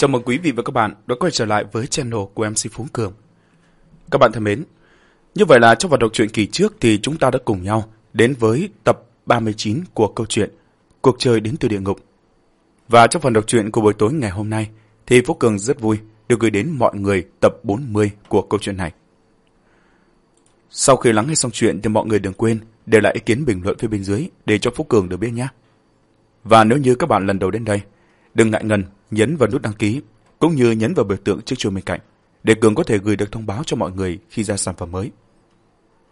Chào mừng quý vị và các bạn đã quay trở lại với channel của MC Phú Cường. Các bạn thân mến, như vậy là trong phần đọc truyện kỳ trước thì chúng ta đã cùng nhau đến với tập 39 của câu chuyện Cuộc chơi đến từ địa ngục. Và trong phần đọc truyện của buổi tối ngày hôm nay thì Phú Cường rất vui được gửi đến mọi người tập 40 của câu chuyện này. Sau khi lắng nghe xong chuyện thì mọi người đừng quên để lại ý kiến bình luận phía bên dưới để cho Phú Cường được biết nhé. Và nếu như các bạn lần đầu đến đây, đừng ngại ngần, nhấn vào nút đăng ký, cũng như nhấn vào biểu tượng chiếc chuông bên cạnh, để Cường có thể gửi được thông báo cho mọi người khi ra sản phẩm mới.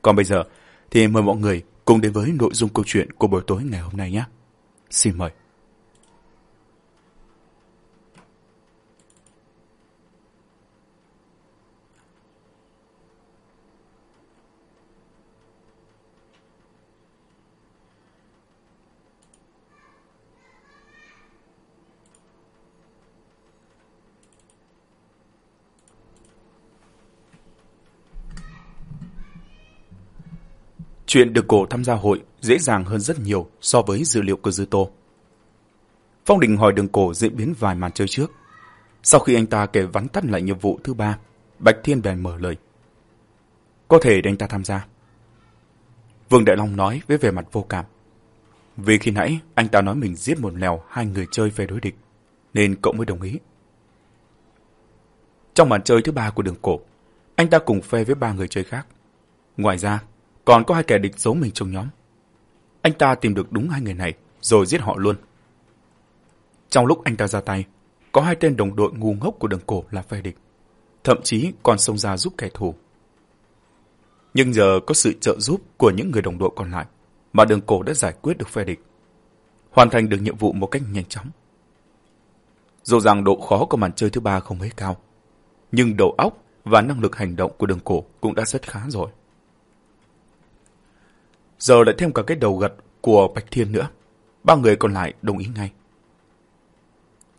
Còn bây giờ, thì mời mọi người cùng đến với nội dung câu chuyện của buổi tối ngày hôm nay nhé. Xin mời. Chuyện được cổ tham gia hội dễ dàng hơn rất nhiều so với dữ liệu của Dư Tô. Phong Đình hỏi đường cổ diễn biến vài màn chơi trước. Sau khi anh ta kể vắn tắt lại nhiệm vụ thứ ba, Bạch Thiên bèn mở lời. Có thể để anh ta tham gia. Vương Đại Long nói với vẻ mặt vô cảm. Vì khi nãy anh ta nói mình giết một lèo hai người chơi phe đối địch, nên cậu mới đồng ý. Trong màn chơi thứ ba của đường cổ, anh ta cùng phe với ba người chơi khác. Ngoài ra, còn có hai kẻ địch giấu mình trong nhóm. Anh ta tìm được đúng hai người này, rồi giết họ luôn. Trong lúc anh ta ra tay, có hai tên đồng đội ngu ngốc của đường cổ là phe địch. Thậm chí còn xông ra giúp kẻ thù. Nhưng giờ có sự trợ giúp của những người đồng đội còn lại, mà đường cổ đã giải quyết được phe địch. Hoàn thành được nhiệm vụ một cách nhanh chóng. Dù rằng độ khó của màn chơi thứ ba không mấy cao, nhưng đầu óc và năng lực hành động của đường cổ cũng đã rất khá rồi. Giờ lại thêm cả cái đầu gật của Bạch Thiên nữa. Ba người còn lại đồng ý ngay.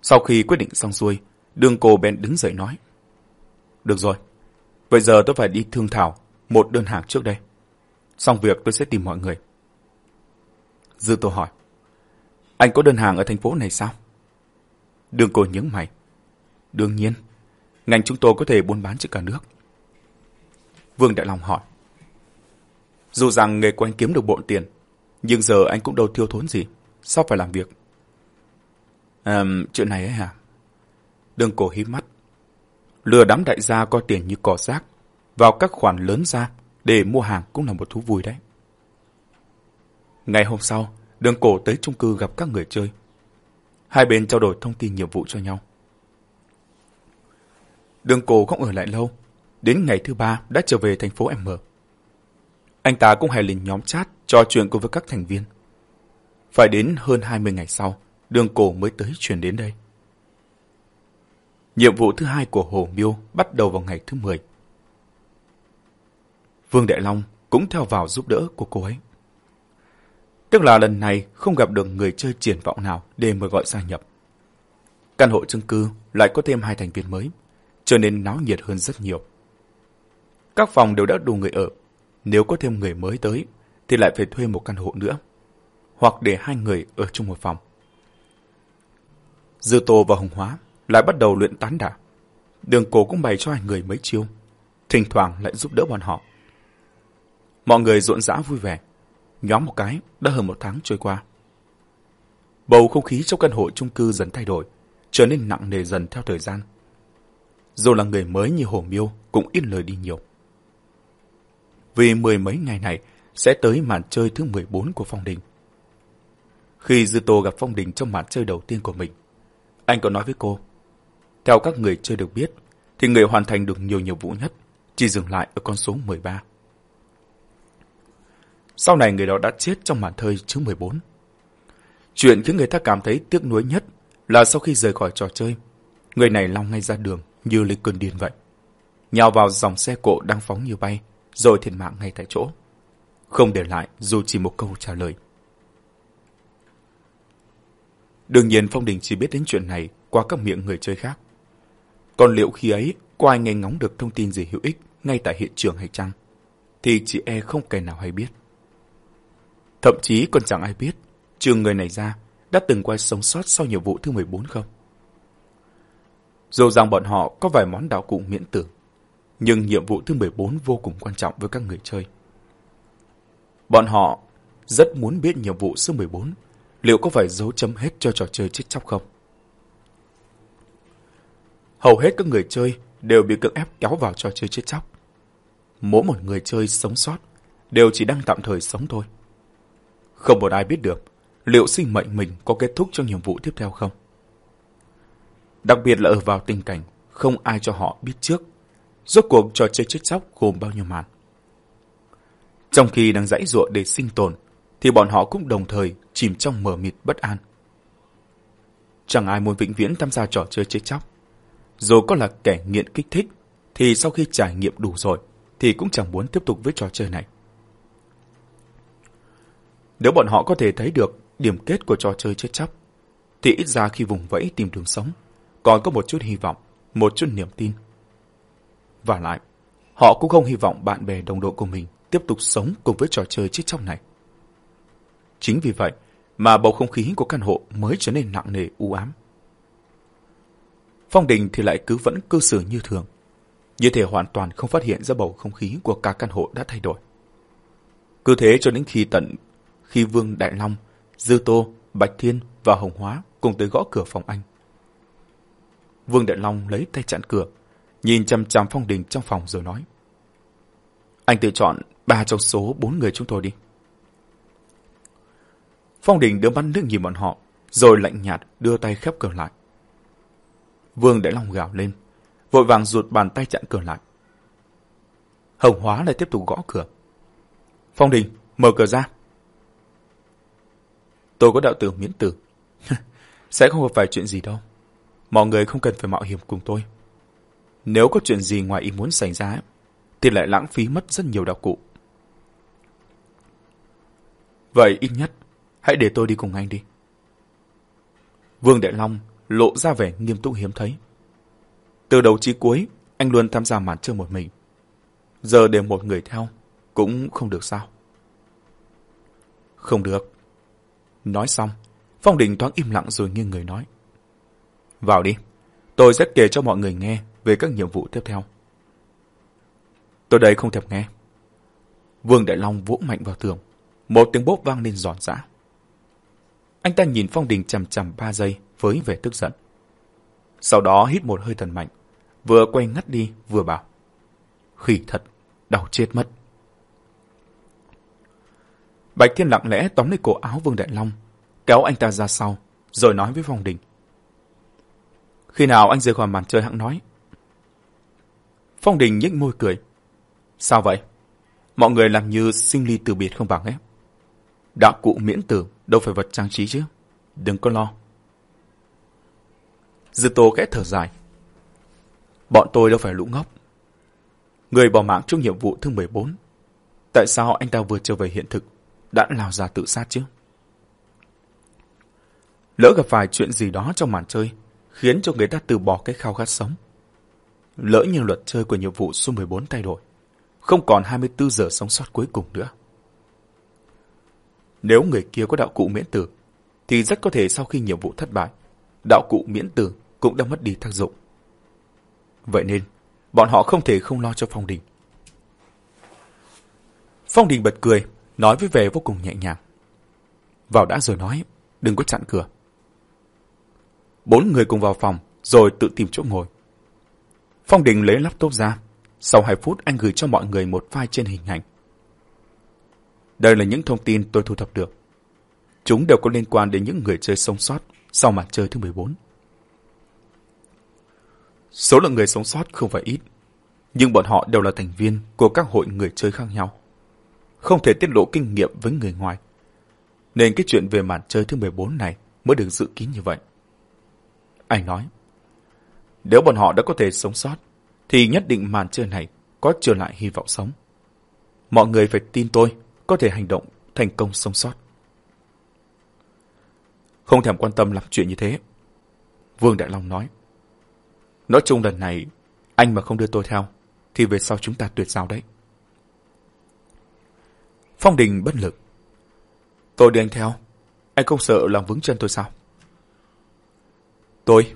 Sau khi quyết định xong xuôi, đường cô bèn đứng dậy nói. Được rồi, bây giờ tôi phải đi thương thảo một đơn hàng trước đây. Xong việc tôi sẽ tìm mọi người. Dư tôi hỏi. Anh có đơn hàng ở thành phố này sao? Đường cô nhướng mày. Đương nhiên, ngành chúng tôi có thể buôn bán trên cả nước. Vương Đại Long hỏi. Dù rằng nghề của anh kiếm được bộn tiền, nhưng giờ anh cũng đâu thiếu thốn gì. Sao phải làm việc? À, chuyện này ấy hả? Đường cổ hí mắt. Lừa đám đại gia coi tiền như cỏ rác, vào các khoản lớn ra để mua hàng cũng là một thú vui đấy. Ngày hôm sau, đường cổ tới chung cư gặp các người chơi. Hai bên trao đổi thông tin nhiệm vụ cho nhau. Đường cổ không ở lại lâu. Đến ngày thứ ba đã trở về thành phố M. Anh ta cũng hài lên nhóm chat trò chuyện cùng với các thành viên. Phải đến hơn 20 ngày sau, đường cổ mới tới chuyển đến đây. Nhiệm vụ thứ hai của Hồ Miêu bắt đầu vào ngày thứ 10. Vương Đại Long cũng theo vào giúp đỡ của cô ấy. Tức là lần này không gặp được người chơi triển vọng nào để mời gọi gia nhập. Căn hộ chung cư lại có thêm hai thành viên mới, trở nên náo nhiệt hơn rất nhiều. Các phòng đều đã đủ người ở, nếu có thêm người mới tới, thì lại phải thuê một căn hộ nữa. Hoặc để hai người ở chung một phòng. Dư Tô và Hồng Hóa lại bắt đầu luyện tán đả. Đường cổ cũng bày cho hai người mấy chiêu. Thỉnh thoảng lại giúp đỡ bọn họ. Mọi người rộn rã vui vẻ. Nhóm một cái đã hơn một tháng trôi qua. Bầu không khí trong căn hộ chung cư dần thay đổi, trở nên nặng nề dần theo thời gian. Dù là người mới như Hồ Miêu cũng ít lời đi nhiều vì mười mấy ngày này sẽ tới màn chơi thứ 14 của Phong Đình. Khi Dư Tô gặp Phong Đình trong màn chơi đầu tiên của mình, anh có nói với cô, theo các người chơi được biết, thì người hoàn thành được nhiều nhiệm vụ nhất chỉ dừng lại ở con số 13. Sau này người đó đã chết trong màn thơi chứ 14. Chuyện khiến người ta cảm thấy tiếc nuối nhất là sau khi rời khỏi trò chơi, người này long ngay ra đường như lấy cơn điên vậy. Nhào vào dòng xe cộ đang phóng như bay, rồi thiệt mạng ngay tại chỗ. Không để lại, dù chỉ một câu trả lời. Đương nhiên Phong Đình chỉ biết đến chuyện này qua các miệng người chơi khác. Còn liệu khi ấy, có ai nghe ngóng được thông tin gì hữu ích ngay tại hiện trường hay chăng? Thì chị e không kẻ nào hay biết. Thậm chí còn chẳng ai biết trường người này ra, đã từng quay sống sót sau nhiệm vụ thứ 14 không? Dù rằng bọn họ có vài món đạo cụ miễn tưởng nhưng nhiệm vụ thứ 14 vô cùng quan trọng với các người chơi. Bọn họ rất muốn biết nhiệm vụ số 14 liệu có phải dấu chấm hết cho trò chơi chết chóc không. Hầu hết các người chơi đều bị cưỡng ép kéo vào trò chơi chết chóc. Mỗi một người chơi sống sót đều chỉ đang tạm thời sống thôi. Không một ai biết được liệu sinh mệnh mình có kết thúc trong nhiệm vụ tiếp theo không. Đặc biệt là ở vào tình cảnh không ai cho họ biết trước rốt cuộc trò chơi chết chóc gồm bao nhiêu màn. Trong khi đang dãy ruộng để sinh tồn, thì bọn họ cũng đồng thời chìm trong mờ mịt bất an. Chẳng ai muốn vĩnh viễn tham gia trò chơi chết chóc. Dù có là kẻ nghiện kích thích, thì sau khi trải nghiệm đủ rồi, thì cũng chẳng muốn tiếp tục với trò chơi này. Nếu bọn họ có thể thấy được điểm kết của trò chơi chết chóc, thì ít ra khi vùng vẫy tìm đường sống, còn có một chút hy vọng, một chút niềm tin. Và lại, họ cũng không hy vọng bạn bè đồng đội của mình tiếp tục sống cùng với trò chơi chết chóc này. Chính vì vậy mà bầu không khí của căn hộ mới trở nên nặng nề u ám. Phong Đình thì lại cứ vẫn cư xử như thường, như thể hoàn toàn không phát hiện ra bầu không khí của cả căn hộ đã thay đổi. Cứ thế cho đến khi tận khi Vương Đại Long, Dư Tô, Bạch Thiên và Hồng Hóa cùng tới gõ cửa phòng anh. Vương Đại Long lấy tay chặn cửa, nhìn chăm chăm Phong Đình trong phòng rồi nói. Anh tự chọn ba trong số bốn người chúng tôi đi. Phong Đình đưa mắt nước nhìn bọn họ, rồi lạnh nhạt đưa tay khép cửa lại. Vương Đại Long gào lên, vội vàng ruột bàn tay chặn cửa lại. Hồng Hóa lại tiếp tục gõ cửa. Phong Đình, mở cửa ra. Tôi có đạo tử miễn tử. Sẽ không gặp phải chuyện gì đâu. Mọi người không cần phải mạo hiểm cùng tôi. Nếu có chuyện gì ngoài ý muốn xảy ra, thì lại lãng phí mất rất nhiều đạo cụ. Vậy ít nhất, hãy để tôi đi cùng anh đi. Vương Đại Long lộ ra vẻ nghiêm túc hiếm thấy. Từ đầu chí cuối, anh luôn tham gia màn chơi một mình. Giờ để một người theo, cũng không được sao. Không được. Nói xong, Phong Đình thoáng im lặng rồi nghiêng người nói. Vào đi, tôi sẽ kể cho mọi người nghe về các nhiệm vụ tiếp theo. Tôi đây không thèm nghe. Vương Đại Long vỗ mạnh vào tường. Một tiếng bốp vang lên giòn giã. Anh ta nhìn Phong Đình chằm chằm ba giây với vẻ tức giận. Sau đó hít một hơi thần mạnh, vừa quay ngắt đi vừa bảo. Khỉ thật, đau chết mất. Bạch Thiên lặng lẽ tóm lấy cổ áo Vương Đại Long, kéo anh ta ra sau, rồi nói với Phong Đình. Khi nào anh rời khỏi màn chơi hãng nói. Phong Đình nhếch môi cười. Sao vậy? Mọi người làm như sinh ly từ biệt không bằng ấy. Đạo cụ miễn tử, đâu phải vật trang trí chứ. Đừng có lo. Dư Tô khẽ thở dài. Bọn tôi đâu phải lũ ngốc. Người bỏ mạng trong nhiệm vụ thứ 14. Tại sao anh ta vừa trở về hiện thực, đã lao ra tự sát chứ? Lỡ gặp phải chuyện gì đó trong màn chơi, khiến cho người ta từ bỏ cái khao khát sống. Lỡ như luật chơi của nhiệm vụ số 14 thay đổi, không còn 24 giờ sống sót cuối cùng nữa. Nếu người kia có đạo cụ miễn tử, thì rất có thể sau khi nhiệm vụ thất bại, đạo cụ miễn tử cũng đã mất đi tác dụng. Vậy nên, bọn họ không thể không lo cho Phong Đình. Phong Đình bật cười, nói với vẻ vô cùng nhẹ nhàng. Vào đã rồi nói, đừng có chặn cửa. Bốn người cùng vào phòng, rồi tự tìm chỗ ngồi. Phong Đình lấy laptop ra. Sau 2 phút anh gửi cho mọi người một file trên hình ảnh. Đây là những thông tin tôi thu thập được. Chúng đều có liên quan đến những người chơi sống sót sau màn chơi thứ 14. Số lượng người sống sót không phải ít, nhưng bọn họ đều là thành viên của các hội người chơi khác nhau. Không thể tiết lộ kinh nghiệm với người ngoài. Nên cái chuyện về màn chơi thứ 14 này mới được dự kín như vậy. Anh nói, nếu bọn họ đã có thể sống sót, thì nhất định màn chơi này có trở lại hy vọng sống. Mọi người phải tin tôi có thể hành động thành công sống sót. Không thèm quan tâm làm chuyện như thế. Vương Đại Long nói. Nói chung lần này, anh mà không đưa tôi theo, thì về sau chúng ta tuyệt giao đấy. Phong Đình bất lực. Tôi đưa anh theo. Anh không sợ làm vững chân tôi sao? Tôi?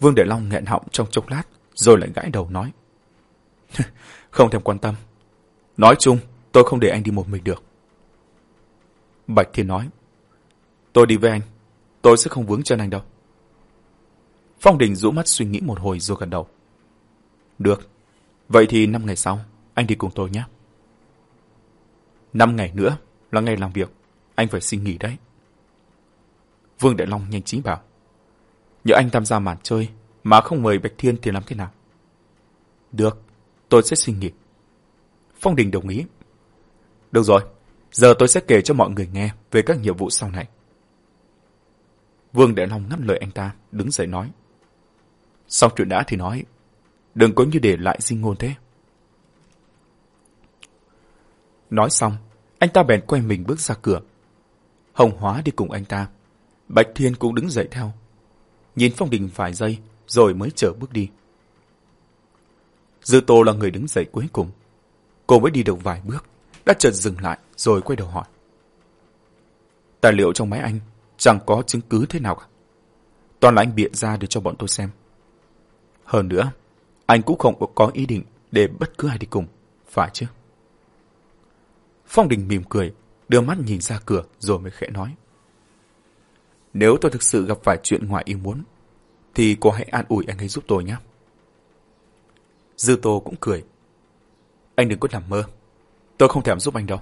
Vương Đệ Long nghẹn họng trong chốc lát, rồi lại gãi đầu nói. không thèm quan tâm. Nói chung, tôi không để anh đi một mình được. Bạch Thiên nói. Tôi đi với anh. Tôi sẽ không vướng chân anh đâu. Phong Đình rũ mắt suy nghĩ một hồi rồi gật đầu. Được. Vậy thì năm ngày sau, anh đi cùng tôi nhé. Năm ngày nữa là ngày làm việc. Anh phải xin nghỉ đấy. Vương Đại Long nhanh trí bảo. Nhớ anh tham gia màn chơi mà không mời Bạch Thiên thì làm thế nào? Được, tôi sẽ xin nghỉ. Phong Đình đồng ý. Được rồi, giờ tôi sẽ kể cho mọi người nghe về các nhiệm vụ sau này. Vương Đại Long ngắt lời anh ta, đứng dậy nói. Sau chuyện đã thì nói, đừng có như để lại di ngôn thế. Nói xong, anh ta bèn quay mình bước ra cửa. Hồng Hóa đi cùng anh ta. Bạch Thiên cũng đứng dậy theo. Nhìn Phong Đình vài giây, rồi mới chở bước đi. Dư Tô là người đứng dậy cuối cùng. Cô mới đi được vài bước, đã chợt dừng lại rồi quay đầu hỏi. Tài liệu trong máy anh chẳng có chứng cứ thế nào cả. Toàn là anh bịa ra để cho bọn tôi xem. Hơn nữa, anh cũng không có ý định để bất cứ ai đi cùng, phải chứ? Phong Đình mỉm cười, đưa mắt nhìn ra cửa rồi mới khẽ nói. Nếu tôi thực sự gặp phải chuyện ngoài ý muốn, thì cô hãy an ủi anh ấy giúp tôi nhé. Dư Tô cũng cười. Anh đừng có nằm mơ. Tôi không thèm giúp anh đâu.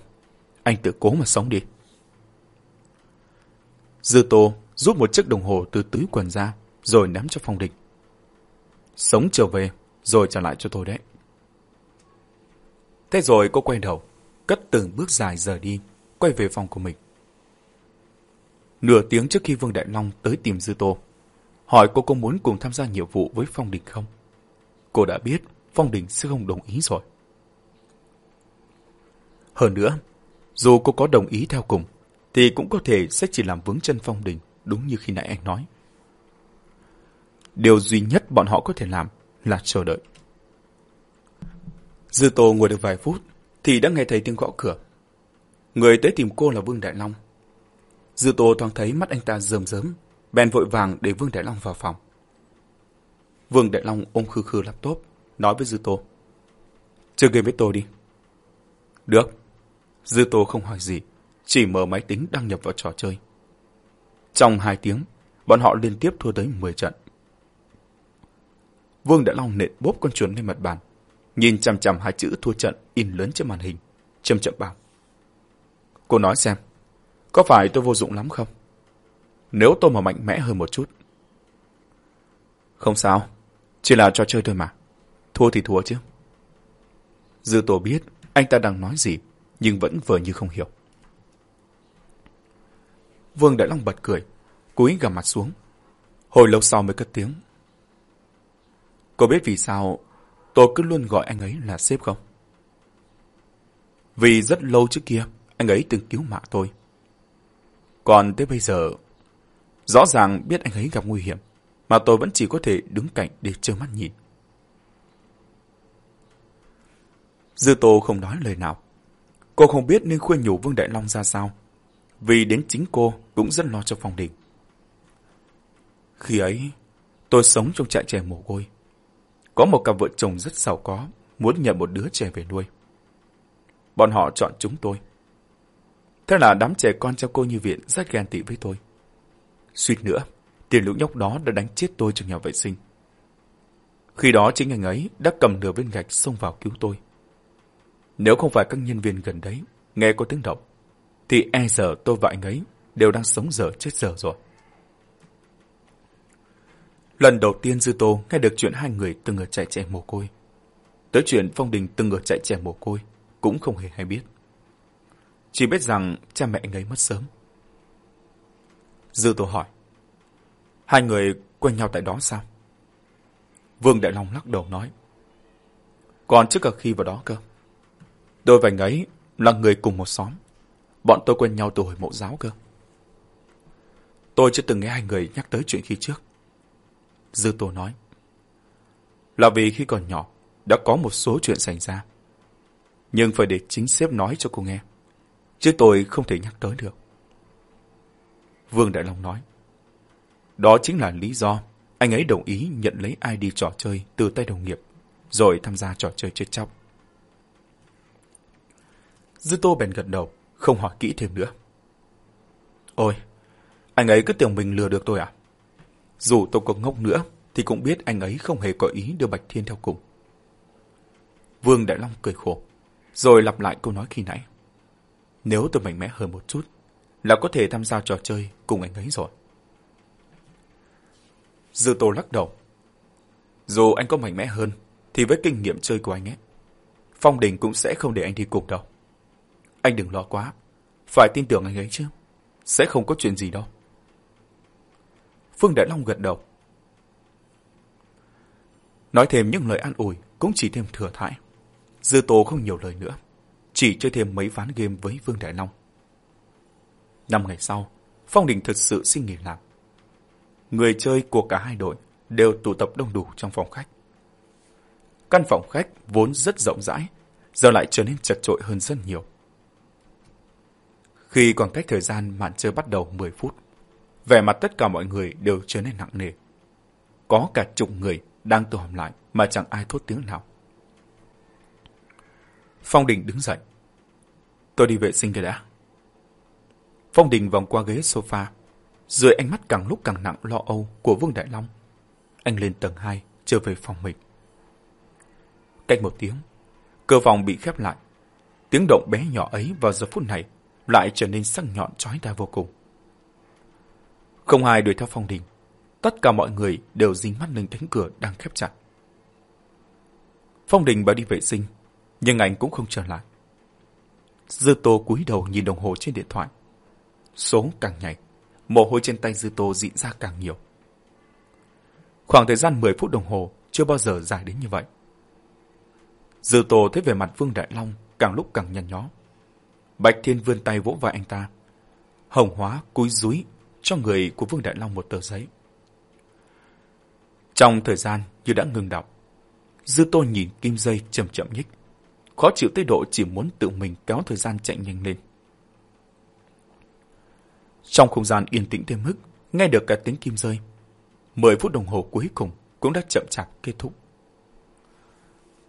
Anh tự cố mà sống đi. Dư Tô rút một chiếc đồng hồ từ túi quần ra, rồi ném cho Phong Địch. Sống trở về, rồi trả lại cho tôi đấy. Thế rồi cô quay đầu, cất từng bước dài rời đi, quay về phòng của mình. Nửa tiếng trước khi Vương Đại Long tới tìm Dư Tô, hỏi cô có muốn cùng tham gia nhiệm vụ với Phong Đình không? Cô đã biết Phong Đình sẽ không đồng ý rồi. Hơn nữa, dù cô có đồng ý theo cùng, thì cũng có thể sẽ chỉ làm vướng chân Phong Đình, đúng như khi nãy anh nói. Điều duy nhất bọn họ có thể làm là chờ đợi. Dư Tô ngồi được vài phút, thì đã nghe thấy tiếng gõ cửa. Người tới tìm cô là Vương Đại Long. Dư Tô thoáng thấy mắt anh ta rơm rớm, bèn vội vàng để Vương Đại Long vào phòng. Vương Đại Long ôm khư khư laptop, nói với Dư Tô. Chơi game với tôi đi. Được. Dư Tô không hỏi gì, chỉ mở máy tính đăng nhập vào trò chơi. Trong hai tiếng, bọn họ liên tiếp thua tới 10 trận. Vương Đại Long nện bốp con chuồn lên mặt bàn, nhìn chằm chằm hai chữ thua trận in lớn trên màn hình, chậm chậm bảo. Cô nói xem, có phải tôi vô dụng lắm không? Nếu tôi mà mạnh mẽ hơn một chút. Không sao, chỉ là trò chơi thôi mà. Thua thì thua chứ. Dư tổ biết anh ta đang nói gì, nhưng vẫn vờ như không hiểu. Vương Đại Long bật cười, cúi gằm mặt xuống. Hồi lâu sau mới cất tiếng. Cô biết vì sao tôi cứ luôn gọi anh ấy là sếp không? Vì rất lâu trước kia, anh ấy từng cứu mạng tôi. Còn tới bây giờ, rõ ràng biết anh ấy gặp nguy hiểm, mà tôi vẫn chỉ có thể đứng cạnh để trơ mắt nhìn. Dư Tô không nói lời nào. Cô không biết nên khuyên nhủ Vương Đại Long ra sao, vì đến chính cô cũng rất lo cho Phong Đình. Khi ấy, tôi sống trong trại trẻ mồ côi. Có một cặp vợ chồng rất giàu có, muốn nhận một đứa trẻ về nuôi. Bọn họ chọn chúng tôi. Thế là đám trẻ con trong cô như viện rất ghen tị với tôi. Suýt nữa, tiền lũ nhóc đó đã đánh chết tôi trong nhà vệ sinh. Khi đó chính anh ấy đã cầm nửa viên gạch xông vào cứu tôi. Nếu không phải các nhân viên gần đấy nghe có tiếng động, thì e giờ tôi và anh ấy đều đang sống dở chết dở rồi. Lần đầu tiên Dư Tô nghe được chuyện hai người từng ở chạy trẻ mồ côi. Tới chuyện Phong Đình từng ở chạy trẻ mồ côi, cũng không hề hay biết. Chỉ biết rằng cha mẹ anh ấy mất sớm. Dư tôi hỏi. Hai người quen nhau tại đó sao? Vương Đại Long lắc đầu nói. Còn trước cả khi vào đó cơ. tôi và anh ấy là người cùng một xóm. Bọn tôi quen nhau từ hồi mộ giáo cơ. Tôi chưa từng nghe hai người nhắc tới chuyện khi trước. Dư Tô nói. Là vì khi còn nhỏ, đã có một số chuyện xảy ra. Nhưng phải để chính sếp nói cho cô nghe. Chứ tôi không thể nhắc tới được. Vương Đại Long nói. Đó chính là lý do anh ấy đồng ý nhận lấy ID trò chơi từ tay đồng nghiệp, rồi tham gia trò chơi chết chóc. Dư Tô bèn gật đầu, không hỏi kỹ thêm nữa. Ôi, anh ấy cứ tưởng mình lừa được tôi à? Dù tôi có ngốc nữa, thì cũng biết anh ấy không hề có ý đưa Bạch Thiên theo cùng. Vương Đại Long cười khổ, rồi lặp lại câu nói khi nãy. Nếu tôi mạnh mẽ hơn một chút, là có thể tham gia trò chơi cùng anh ấy rồi. Dư Tô lắc đầu. Dù anh có mạnh mẽ hơn, thì với kinh nghiệm chơi của anh ấy, Phong Đình cũng sẽ không để anh đi cùng đâu. Anh đừng lo quá, phải tin tưởng anh ấy chứ. Sẽ không có chuyện gì đâu. Phương Đại Long gật đầu. Nói thêm những lời an ủi cũng chỉ thêm thừa thãi. Dư Tô không nhiều lời nữa, chỉ chơi thêm mấy ván game với Vương Đại Long. Năm ngày sau, Phong Đình thật sự xin nghỉ làm. Người chơi của cả hai đội đều tụ tập đông đủ trong phòng khách. Căn phòng khách vốn rất rộng rãi, giờ lại trở nên chật trội hơn rất nhiều. Khi còn cách thời gian màn chơi bắt đầu 10 phút, vẻ mặt tất cả mọi người đều trở nên nặng nề. Có cả chục người đang tụ họp lại mà chẳng ai thốt tiếng nào. Phong Đình đứng dậy. Tôi đi vệ sinh cái đã. Phong Đình vòng qua ghế sofa, dưới ánh mắt càng lúc càng nặng lo âu của Vương Đại Long. Anh lên tầng 2, trở về phòng mình. Cách một tiếng, cơ phòng bị khép lại. Tiếng động bé nhỏ ấy vào giờ phút này lại trở nên sắc nhọn chói tai vô cùng. Không ai đuổi theo Phong Đình. Tất cả mọi người đều dính mắt lên cánh cửa đang khép chặt. Phong Đình bảo đi vệ sinh, nhưng anh cũng không trở lại. Dư Tô cúi đầu nhìn đồng hồ trên điện thoại. Số càng nhảy, mồ hôi trên tay Dư Tô dịn ra càng nhiều. Khoảng thời gian 10 phút đồng hồ chưa bao giờ dài đến như vậy. Dư Tô thấy về mặt Vương Đại Long càng lúc càng nhăn nhó. Bạch Thiên vươn tay vỗ vai anh ta. Hồng Hóa cúi rúi cho người của Vương Đại Long một tờ giấy. Trong thời gian như đã ngừng đọc, Dư Tô nhìn kim dây chậm chậm nhích. Khó chịu tới độ chỉ muốn tự mình kéo thời gian chạy nhanh lên. Trong không gian yên tĩnh thêm mức, nghe được cả tiếng kim rơi. Mười phút đồng hồ cuối cùng cũng đã chậm chạp kết thúc.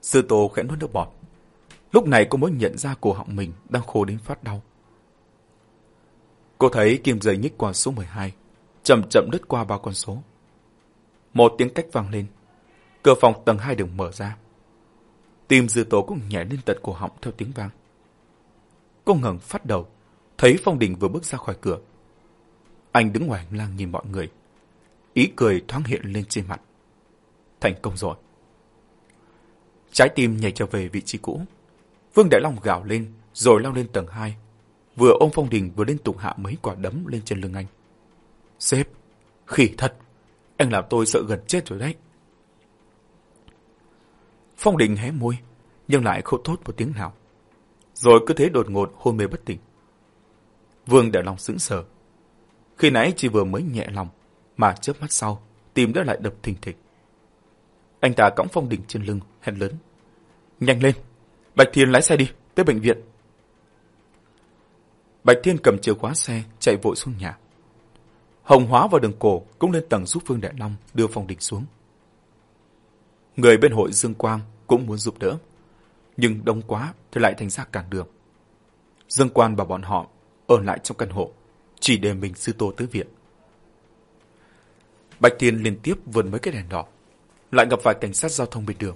Sư Tô khẽ nuốt nước bọt. Lúc này cô mới nhận ra cổ họng mình đang khô đến phát đau. Cô thấy kim dây nhích qua số 12, chậm chậm đứt qua ba con số. Một tiếng cách vang lên, cửa phòng tầng 2 được mở ra. Tim dư tố cũng nhảy lên tận cổ họng theo tiếng vang. Cô ngẩng phát đầu, thấy Phong Đình vừa bước ra khỏi cửa. Anh đứng ngoài hành lang nhìn mọi người. Ý cười thoáng hiện lên trên mặt. Thành công rồi. Trái tim nhảy trở về vị trí cũ. Vương Đại Long gào lên, rồi lao lên tầng 2. Vừa ôm Phong Đình vừa liên tục hạ mấy quả đấm lên trên lưng anh. Sếp, khỉ thật. Anh làm tôi sợ gần chết rồi đấy. Phong Đình hé môi, nhưng lại không thốt một tiếng nào. Rồi cứ thế đột ngột hôn mê bất tỉnh. Vương Đại Long sững sờ. Khi nãy chỉ vừa mới nhẹ lòng, mà chớp mắt sau, tim đã lại đập thình thịch. Anh ta cõng Phong Đình trên lưng, hét lớn. Nhanh lên, Bạch Thiên lái xe đi, tới bệnh viện. Bạch Thiên cầm chìa khóa xe, chạy vội xuống nhà. Hồng Hóa vào đường cổ cũng lên tầng giúp Vương Đại Long đưa Phong Đình xuống. Người bên hội Dương Quang cũng muốn giúp đỡ, nhưng đông quá thì lại thành ra cản đường. Dương Quan bảo bọn họ ở lại trong căn hộ, chỉ để mình sư tô tới viện. Bạch Thiên liên tiếp vượt mấy cái đèn đỏ, lại gặp vài cảnh sát giao thông bên đường.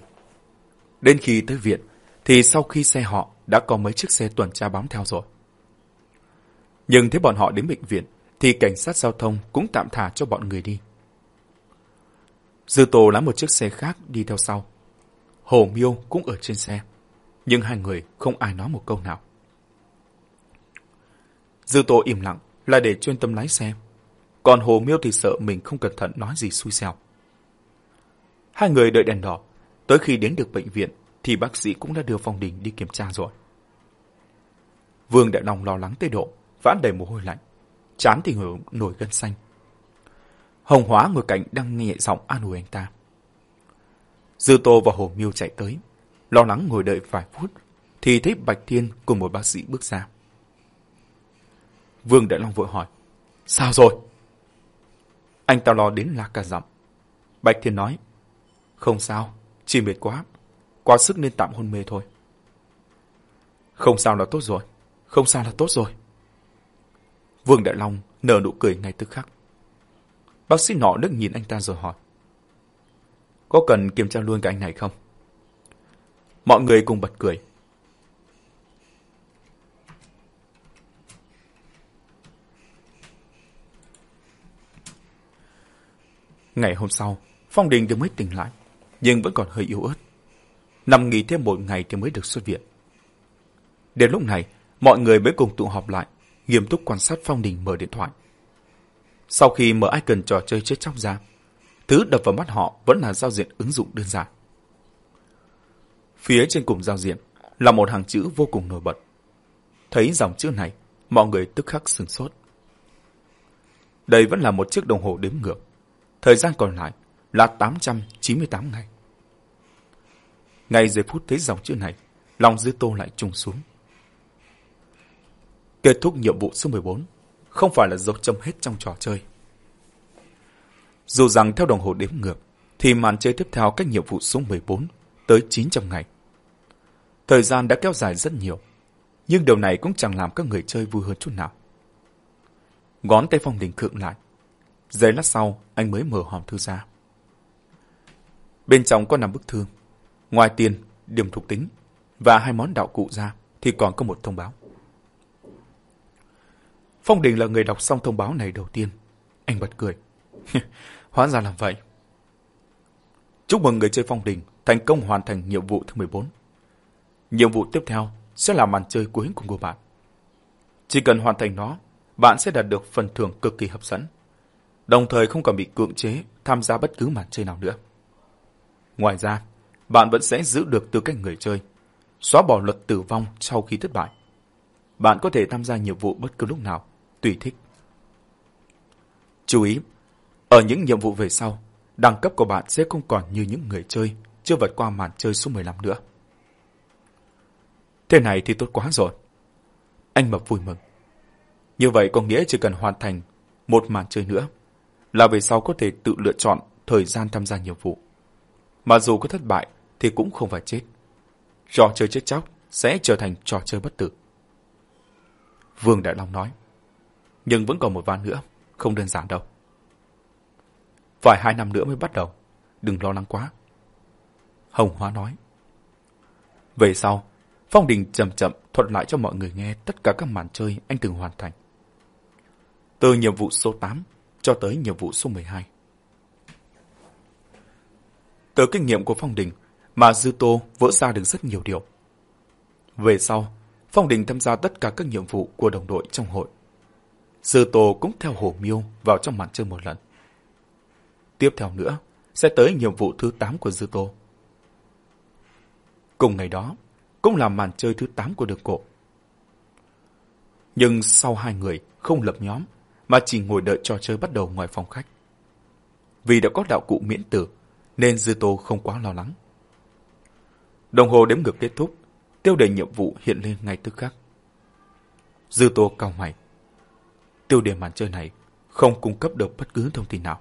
Đến khi tới viện, thì sau khi xe họ đã có mấy chiếc xe tuần tra bám theo rồi. Nhưng thấy bọn họ đến bệnh viện, thì cảnh sát giao thông cũng tạm thả cho bọn người đi. Dư Tô lái một chiếc xe khác đi theo sau. Hồ Miêu cũng ở trên xe, nhưng hai người không ai nói một câu nào. Dư Tô im lặng là để chuyên tâm lái xe, còn Hồ Miêu thì sợ mình không cẩn thận nói gì xui xẻo. Hai người đợi đèn đỏ, tới khi đến được bệnh viện thì bác sĩ cũng đã đưa Phong Đình đi kiểm tra rồi. Vương Đại Long lo lắng tới độ, vãn đầy mồ hôi lạnh, chán thì nổi, nổi gân xanh. Hồng Hóa ngồi cạnh đang nghe giọng an ủi anh ta. Dư Tô và Hồ Miêu chạy tới, lo lắng ngồi đợi vài phút, thì thấy Bạch Thiên cùng một bác sĩ bước ra. Vương Đại Long vội hỏi, sao rồi? Anh ta lo đến la cả giọng. Bạch Thiên nói, không sao, chỉ mệt quá, quá sức nên tạm hôn mê thôi. Không sao là tốt rồi, không sao là tốt rồi. Vương Đại Long nở nụ cười ngay tức khắc. Bác sĩ nọ đứng nhìn anh ta rồi hỏi. Có cần kiểm tra luôn cả anh này không? Mọi người cùng bật cười. Ngày hôm sau, Phong Đình được mới tỉnh lại, nhưng vẫn còn hơi yếu ớt. Nằm nghỉ thêm một ngày thì mới được xuất viện. Đến lúc này, mọi người mới cùng tụ họp lại, nghiêm túc quan sát Phong Đình mở điện thoại. Sau khi mở icon trò chơi chết chóc ra, thứ đập vào mắt họ vẫn là giao diện ứng dụng đơn giản. Phía trên cùng giao diện là một hàng chữ vô cùng nổi bật. Thấy dòng chữ này, mọi người tức khắc sửng sốt. Đây vẫn là một chiếc đồng hồ đếm ngược. Thời gian còn lại là 898 ngày. Ngay giây phút thấy dòng chữ này, lòng dư tô lại trùng xuống. Kết thúc nhiệm vụ số 14, không phải là dấu chấm hết trong trò chơi. Dù rằng theo đồng hồ đếm ngược, thì màn chơi tiếp theo cách nhiệm vụ số 14 tới 900 ngày. Thời gian đã kéo dài rất nhiều, nhưng điều này cũng chẳng làm các người chơi vui hơn chút nào. Ngón tay phong đình khựng lại. Giây lát sau, anh mới mở hòm thư ra. Bên trong có năm bức thư. Ngoài tiền, điểm thuộc tính và hai món đạo cụ ra thì còn có một thông báo. Phong Đình là người đọc xong thông báo này đầu tiên. Anh bật cười. Hóa ra làm vậy. Chúc mừng người chơi Phong Đình thành công hoàn thành nhiệm vụ thứ 14. Nhiệm vụ tiếp theo sẽ là màn chơi cuối cùng của bạn. Chỉ cần hoàn thành nó, bạn sẽ đạt được phần thưởng cực kỳ hấp dẫn. Đồng thời không còn bị cưỡng chế tham gia bất cứ màn chơi nào nữa. Ngoài ra, bạn vẫn sẽ giữ được tư cách người chơi, xóa bỏ luật tử vong sau khi thất bại. Bạn có thể tham gia nhiệm vụ bất cứ lúc nào, tùy thích. Chú ý, ở những nhiệm vụ về sau, đẳng cấp của bạn sẽ không còn như những người chơi chưa vượt qua màn chơi số 15 nữa. Thế này thì tốt quá rồi. Anh Mập vui mừng. Như vậy có nghĩa chỉ cần hoàn thành một màn chơi nữa là về sau có thể tự lựa chọn thời gian tham gia nhiệm vụ. Mà dù có thất bại thì cũng không phải chết. Trò chơi chết chóc sẽ trở thành trò chơi bất tử. Vương Đại Long nói. Nhưng vẫn còn một ván nữa, không đơn giản đâu. Phải hai năm nữa mới bắt đầu, đừng lo lắng quá. Hồng Hóa nói. Về sau, Phong Đình chậm chậm thuật lại cho mọi người nghe tất cả các màn chơi anh từng hoàn thành. Từ nhiệm vụ số 8 cho tới nhiệm vụ số 12. Từ kinh nghiệm của Phong Đình mà Dư Tô vỡ ra được rất nhiều điều. Về sau, Phong Đình tham gia tất cả các nhiệm vụ của đồng đội trong hội. Dư Tô cũng theo Hổ Miêu vào trong màn chơi một lần. Tiếp theo nữa, sẽ tới nhiệm vụ thứ 8 của Dư Tô. Cùng ngày đó, cũng là màn chơi thứ 8 của đường cổ. Nhưng sau hai người không lập nhóm, mà chỉ ngồi đợi trò chơi bắt đầu ngoài phòng khách. Vì đã có đạo cụ miễn tử, nên Dư Tô không quá lo lắng. Đồng hồ đếm ngược kết thúc, tiêu đề nhiệm vụ hiện lên ngay tức khắc. Dư Tô cao mày. Tiêu đề màn chơi này không cung cấp được bất cứ thông tin nào.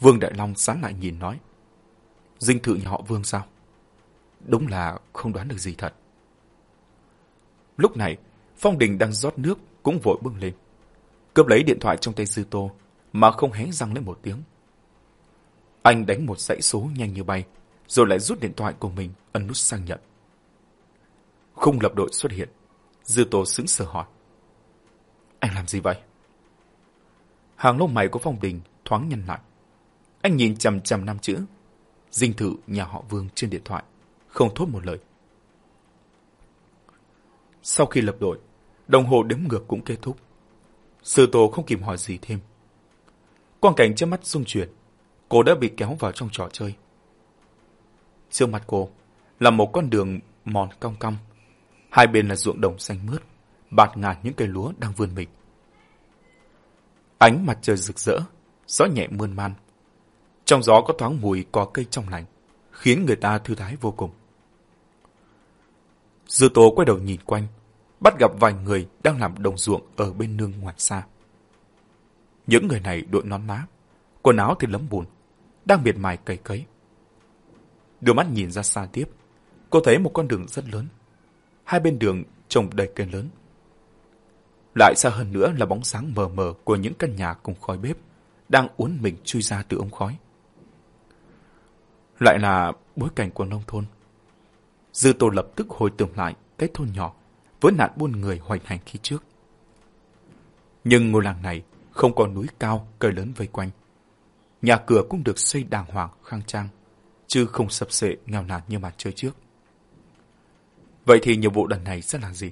Vương Đại Long sán lại nhìn nói. Dinh thự nhà họ Vương sao? Đúng là không đoán được gì thật. Lúc này, Phong Đình đang rót nước cũng vội bưng lên. Cướp lấy điện thoại trong tay Dư Tô mà không hé răng lên một tiếng. Anh đánh một dãy số nhanh như bay, rồi lại rút điện thoại của mình ấn nút sang nhận. Khung lập đội xuất hiện. Dư Tô sững sờ hỏi. Anh làm gì vậy? Hàng lông mày của Phong Đình thoáng nhăn lại. Anh nhìn chằm chằm năm chữ. Dinh thự nhà họ Vương trên điện thoại. Không thốt một lời. Sau khi lập đội, đồng hồ đếm ngược cũng kết thúc. Sư Tô không kịp hỏi gì thêm. Quang cảnh trước mắt rung chuyển, cô đã bị kéo vào trong trò chơi. Trước mặt cô là một con đường mòn cong cong. Hai bên là ruộng đồng xanh mướt, bạt ngàn những cây lúa đang vươn mình. Ánh mặt trời rực rỡ, gió nhẹ mơn man. Trong gió có thoáng mùi có cây trong lành, khiến người ta thư thái vô cùng. Dư tố quay đầu nhìn quanh, bắt gặp vài người đang làm đồng ruộng ở bên nương ngoài xa. Những người này đội nón lá, quần áo thì lấm bùn, đang miệt mài cày cấy. Đưa mắt nhìn ra xa tiếp, cô thấy một con đường rất lớn. Hai bên đường trồng đầy cây lớn. Lại xa hơn nữa là bóng sáng mờ mờ của những căn nhà cùng khói bếp đang uốn mình chui ra từ ống khói. Lại là bối cảnh của nông thôn. Dư Tô lập tức hồi tưởng lại cái thôn nhỏ với nạn buôn người hoành hành khi trước. Nhưng ngôi làng này không có núi cao, cây lớn vây quanh. Nhà cửa cũng được xây đàng hoàng, khang trang, chứ không sập sệ nghèo nàn như mặt chơi trước. Vậy thì nhiệm vụ lần này sẽ là gì?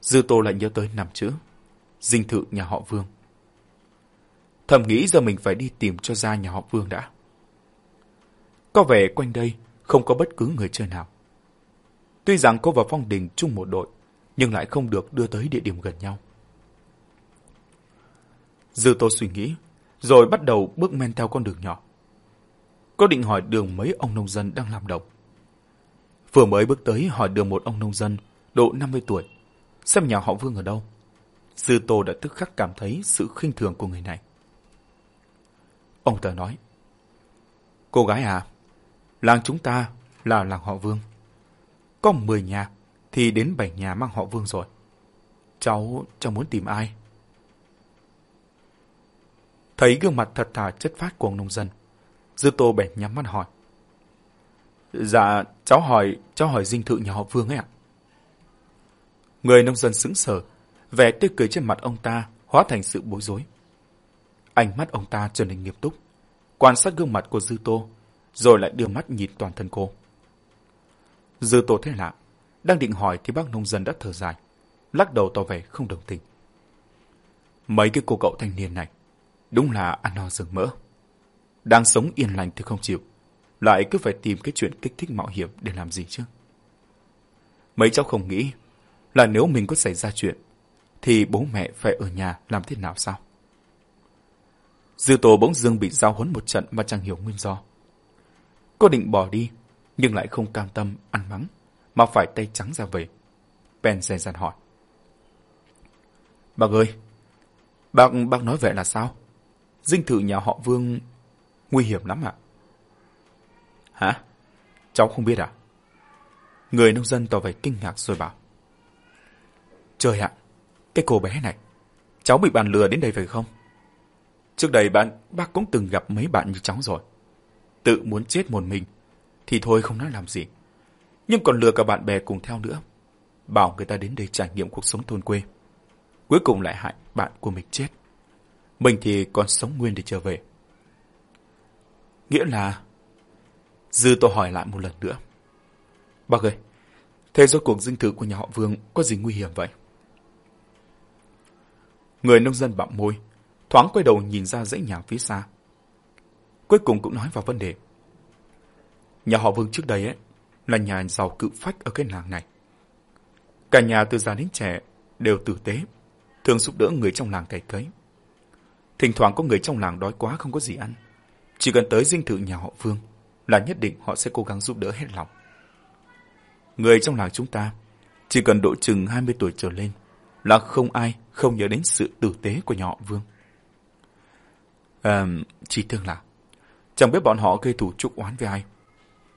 Dư Tô lại nhớ tới năm chữ, dinh thự nhà họ Vương. Thầm nghĩ giờ mình phải đi tìm cho ra nhà họ Vương đã. Có vẻ quanh đây không có bất cứ người chơi nào. Tuy rằng cô và Phong Đình chung một đội, nhưng lại không được đưa tới địa điểm gần nhau. Dư Tô suy nghĩ, rồi bắt đầu bước men theo con đường nhỏ. Cô định hỏi đường mấy ông nông dân đang làm đồng. Vừa mới bước tới hỏi đường một ông nông dân độ 50 tuổi, xem nhà họ Vương ở đâu. Dư Tô đã tức khắc cảm thấy sự khinh thường của người này. Ông ta nói, Cô gái à, làng chúng ta là làng họ Vương. Có 10 nhà thì đến 7 nhà mang họ Vương rồi. Cháu, cháu muốn tìm ai? Thấy gương mặt thật thà chất phát của ông nông dân, Dư Tô bèn nhắm mắt hỏi. Dạ, cháu hỏi, cháu hỏi dinh thự nhà họ Vương ấy ạ. Người nông dân sững sờ, vẻ tươi cười trên mặt ông ta hóa thành sự bối rối. Ánh mắt ông ta trở nên nghiêm túc, quan sát gương mặt của Dư Tô, rồi lại đưa mắt nhìn toàn thân cô. Dư Tô thấy lạ, đang định hỏi thì bác nông dân đã thở dài, lắc đầu tỏ vẻ không đồng tình. Mấy cái cô cậu thanh niên này, đúng là ăn no rừng mỡ. Đang sống yên lành thì không chịu, lại cứ phải tìm cái chuyện kích thích mạo hiểm để làm gì chứ. Mấy cháu không nghĩ là nếu mình có xảy ra chuyện, thì bố mẹ phải ở nhà làm thế nào sao? Dư Tô bỗng dưng bị giao huấn một trận mà chẳng hiểu nguyên do. Cô định bỏ đi, nhưng lại không cam tâm ăn mắng, mà phải tay trắng ra về. Ben dè dàn hỏi. Bác ơi, bác, bác nói vậy là sao? Dinh thự nhà họ Vương nguy hiểm lắm ạ. Hả? Cháu không biết à? Người nông dân tỏ vẻ kinh ngạc rồi bảo. Trời ạ, cái cô bé này, cháu bị bạn lừa đến đây phải không? Trước đây bạn, bác cũng từng gặp mấy bạn như cháu rồi. Tự muốn chết một mình, thì thôi không nói làm gì. Nhưng còn lừa cả bạn bè cùng theo nữa. Bảo người ta đến đây trải nghiệm cuộc sống thôn quê. Cuối cùng lại hại bạn của mình chết. Mình thì còn sống nguyên để trở về. Nghĩa là... Dư tôi hỏi lại một lần nữa. Bác ơi, thế do cuộc dinh thự của nhà họ Vương có gì nguy hiểm vậy? Người nông dân bặm môi, thoáng quay đầu nhìn ra dãy nhà phía xa. Cuối cùng cũng nói vào vấn đề. Nhà họ Vương trước đây ấy, là nhà giàu cự phách ở cái làng này. Cả nhà từ già đến trẻ đều tử tế, thường giúp đỡ người trong làng cày cấy. Thỉnh thoảng có người trong làng đói quá không có gì ăn. Chỉ cần tới dinh thự nhà họ Vương là nhất định họ sẽ cố gắng giúp đỡ hết lòng. Người trong làng chúng ta chỉ cần độ chừng 20 tuổi trở lên là không ai không nhớ đến sự tử tế của nhà họ Vương. À, chỉ thương là chẳng biết bọn họ gây thủ trục oán với ai.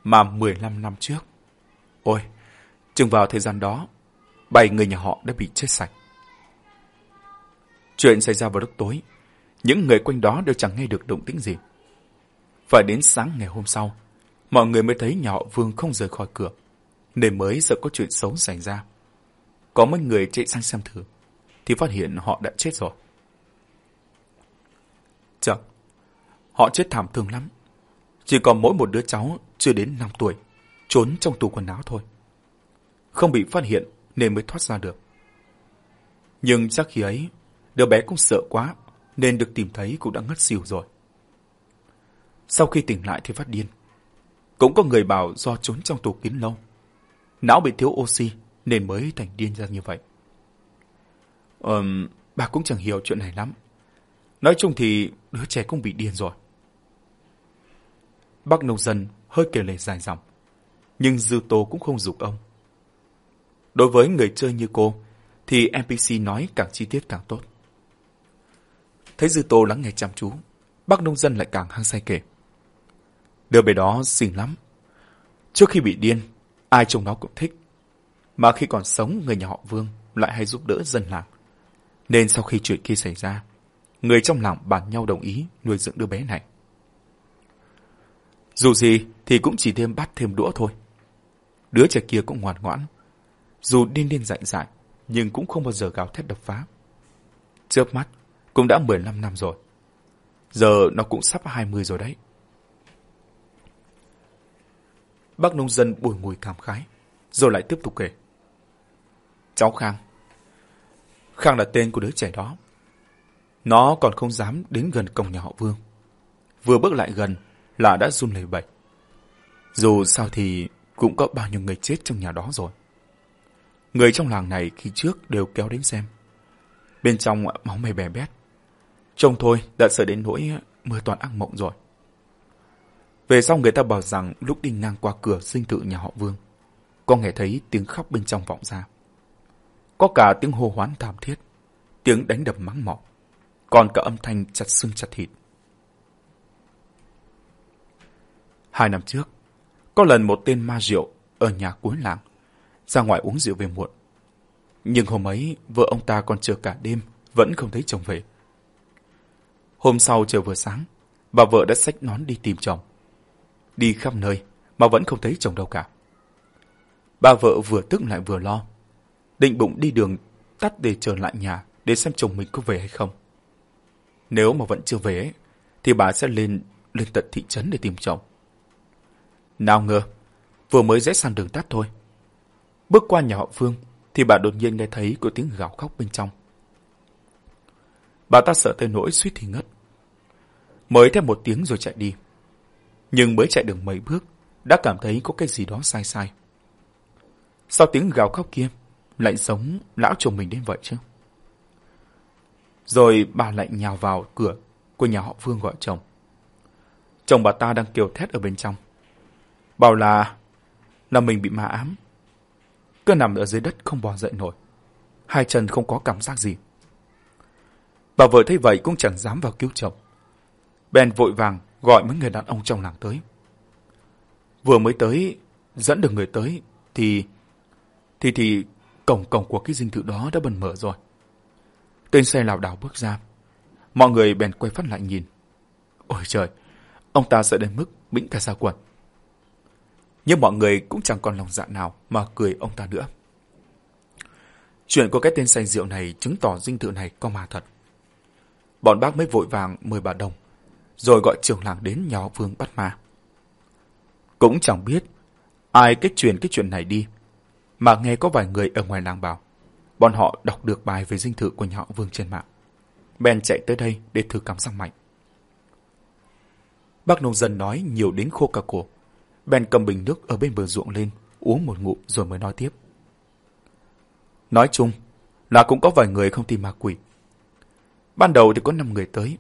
Mà 15 năm trước, ôi, chừng vào thời gian đó, bảy người nhà họ đã bị chết sạch. Chuyện xảy ra vào lúc tối, những người quanh đó đều chẳng nghe được động tĩnh gì. Phải đến sáng ngày hôm sau, mọi người mới thấy nhà họ Vương không rời khỏi cửa, nên mới sợ có chuyện xấu xảy ra. Có mấy người chạy sang xem thử, thì phát hiện họ đã chết rồi. Chẳng, họ chết thảm thương lắm. Chỉ còn mỗi một đứa cháu chưa đến 5 tuổi, trốn trong tủ quần áo thôi. Không bị phát hiện nên mới thoát ra được. Nhưng chắc khi ấy, đứa bé cũng sợ quá nên được tìm thấy cũng đã ngất xỉu rồi. Sau khi tỉnh lại thì phát điên. Cũng có người bảo do trốn trong tủ kín lâu. Não bị thiếu oxy nên mới thành điên ra như vậy. Ờm, bà cũng chẳng hiểu chuyện này lắm. Nói chung thì đứa trẻ cũng bị điên rồi. Bác nông dân hơi kể lể dài dòng, nhưng Dư Tô cũng không dục ông. Đối với người chơi như cô, thì NPC nói càng chi tiết càng tốt. Thấy Dư Tô lắng nghe chăm chú, bác nông dân lại càng hăng say kể. Đứa bé đó xinh lắm. Trước khi bị điên, ai trông nó cũng thích. Mà khi còn sống, người nhà họ Vương lại hay giúp đỡ dân làng. Nên sau khi chuyện kia xảy ra, người trong làng bàn nhau đồng ý nuôi dưỡng đứa bé này. Dù gì thì cũng chỉ thêm bắt thêm đũa thôi. Đứa trẻ kia cũng ngoan ngoãn. Dù điên điên dại dại, nhưng cũng không bao giờ gào thét đập phá. Chớp mắt, cũng đã 15 năm rồi. Giờ nó cũng sắp 20 rồi đấy. Bác nông dân bùi ngùi cảm khái, rồi lại tiếp tục kể. Cháu Khang. Khang là tên của đứa trẻ đó. Nó còn không dám đến gần cổng nhà họ Vương. Vừa bước lại gần là đã run lẩy bẩy. Dù sao thì cũng có bao nhiêu người chết trong nhà đó rồi. Người trong làng này khi trước đều kéo đến xem. Bên trong máu mày bè bét. Trông thôi đã sợ đến nỗi mưa toàn ác mộng rồi. Về sau người ta bảo rằng lúc đi ngang qua cửa sinh tự nhà họ Vương, có nghe thấy tiếng khóc bên trong vọng ra. Có cả tiếng hô hoán thảm thiết, tiếng đánh đập mắng mỏ, còn cả âm thanh chặt xương chặt thịt. Hai năm trước, có lần một tên ma rượu ở nhà cuối làng, ra ngoài uống rượu về muộn. Nhưng hôm ấy, vợ ông ta còn chờ cả đêm, vẫn không thấy chồng về. Hôm sau trời vừa sáng, bà vợ đã xách nón đi tìm chồng. Đi khắp nơi, mà vẫn không thấy chồng đâu cả. Bà vợ vừa tức lại vừa lo. Định bụng đi đường tắt để trở lại nhà để xem chồng mình có về hay không. Nếu mà vẫn chưa về thì bà sẽ lên lên tận thị trấn để tìm chồng. Nào ngờ, vừa mới rẽ sang đường tắt thôi. Bước qua nhà họ Phương, thì bà đột nhiên nghe thấy có tiếng gào khóc bên trong. Bà ta sợ tới nỗi suýt thì ngất. Mới thêm một tiếng rồi chạy đi. Nhưng mới chạy được mấy bước, đã cảm thấy có cái gì đó sai sai. Sao tiếng gào khóc kia lại giống lão chồng mình đến vậy chứ? Rồi bà lại nhào vào cửa của nhà họ Phương gọi chồng. Chồng bà ta đang kêu thét ở bên trong. Bảo là là mình bị ma ám. Cứ nằm ở dưới đất không bò dậy nổi. Hai chân không có cảm giác gì. Bà vợ thấy vậy cũng chẳng dám vào cứu chồng. Ben vội vàng gọi mấy người đàn ông trong làng tới. Vừa mới tới, dẫn được người tới, thì... Thì thì cổng cổng của cái dinh thự đó đã bần mở rồi. Tên xe lảo đảo bước ra. Mọi người bèn quay phát lại nhìn. Ôi trời, ông ta sợ đến mức bĩnh cả ra quần. Nhưng mọi người cũng chẳng còn lòng dạ nào mà cười ông ta nữa. Chuyện của cái tên say rượu này chứng tỏ dinh thự này có ma thật. Bọn bác mới vội vàng mời bà Đồng, rồi gọi trưởng làng đến nhà Vương bắt ma. Cũng chẳng biết ai kết truyền cái chuyện này đi, mà nghe có vài người ở ngoài làng bảo, bọn họ đọc được bài về dinh thự của nhà Vương trên mạng. Ben chạy tới đây để thử cảm giác mạnh. Bác nông dân nói nhiều đến khô cả cổ bèn cầm bình nước ở bên bờ ruộng lên, uống một ngụm rồi mới nói tiếp. Nói chung là cũng có vài người không tin ma quỷ. Ban đầu thì có 5 người tới.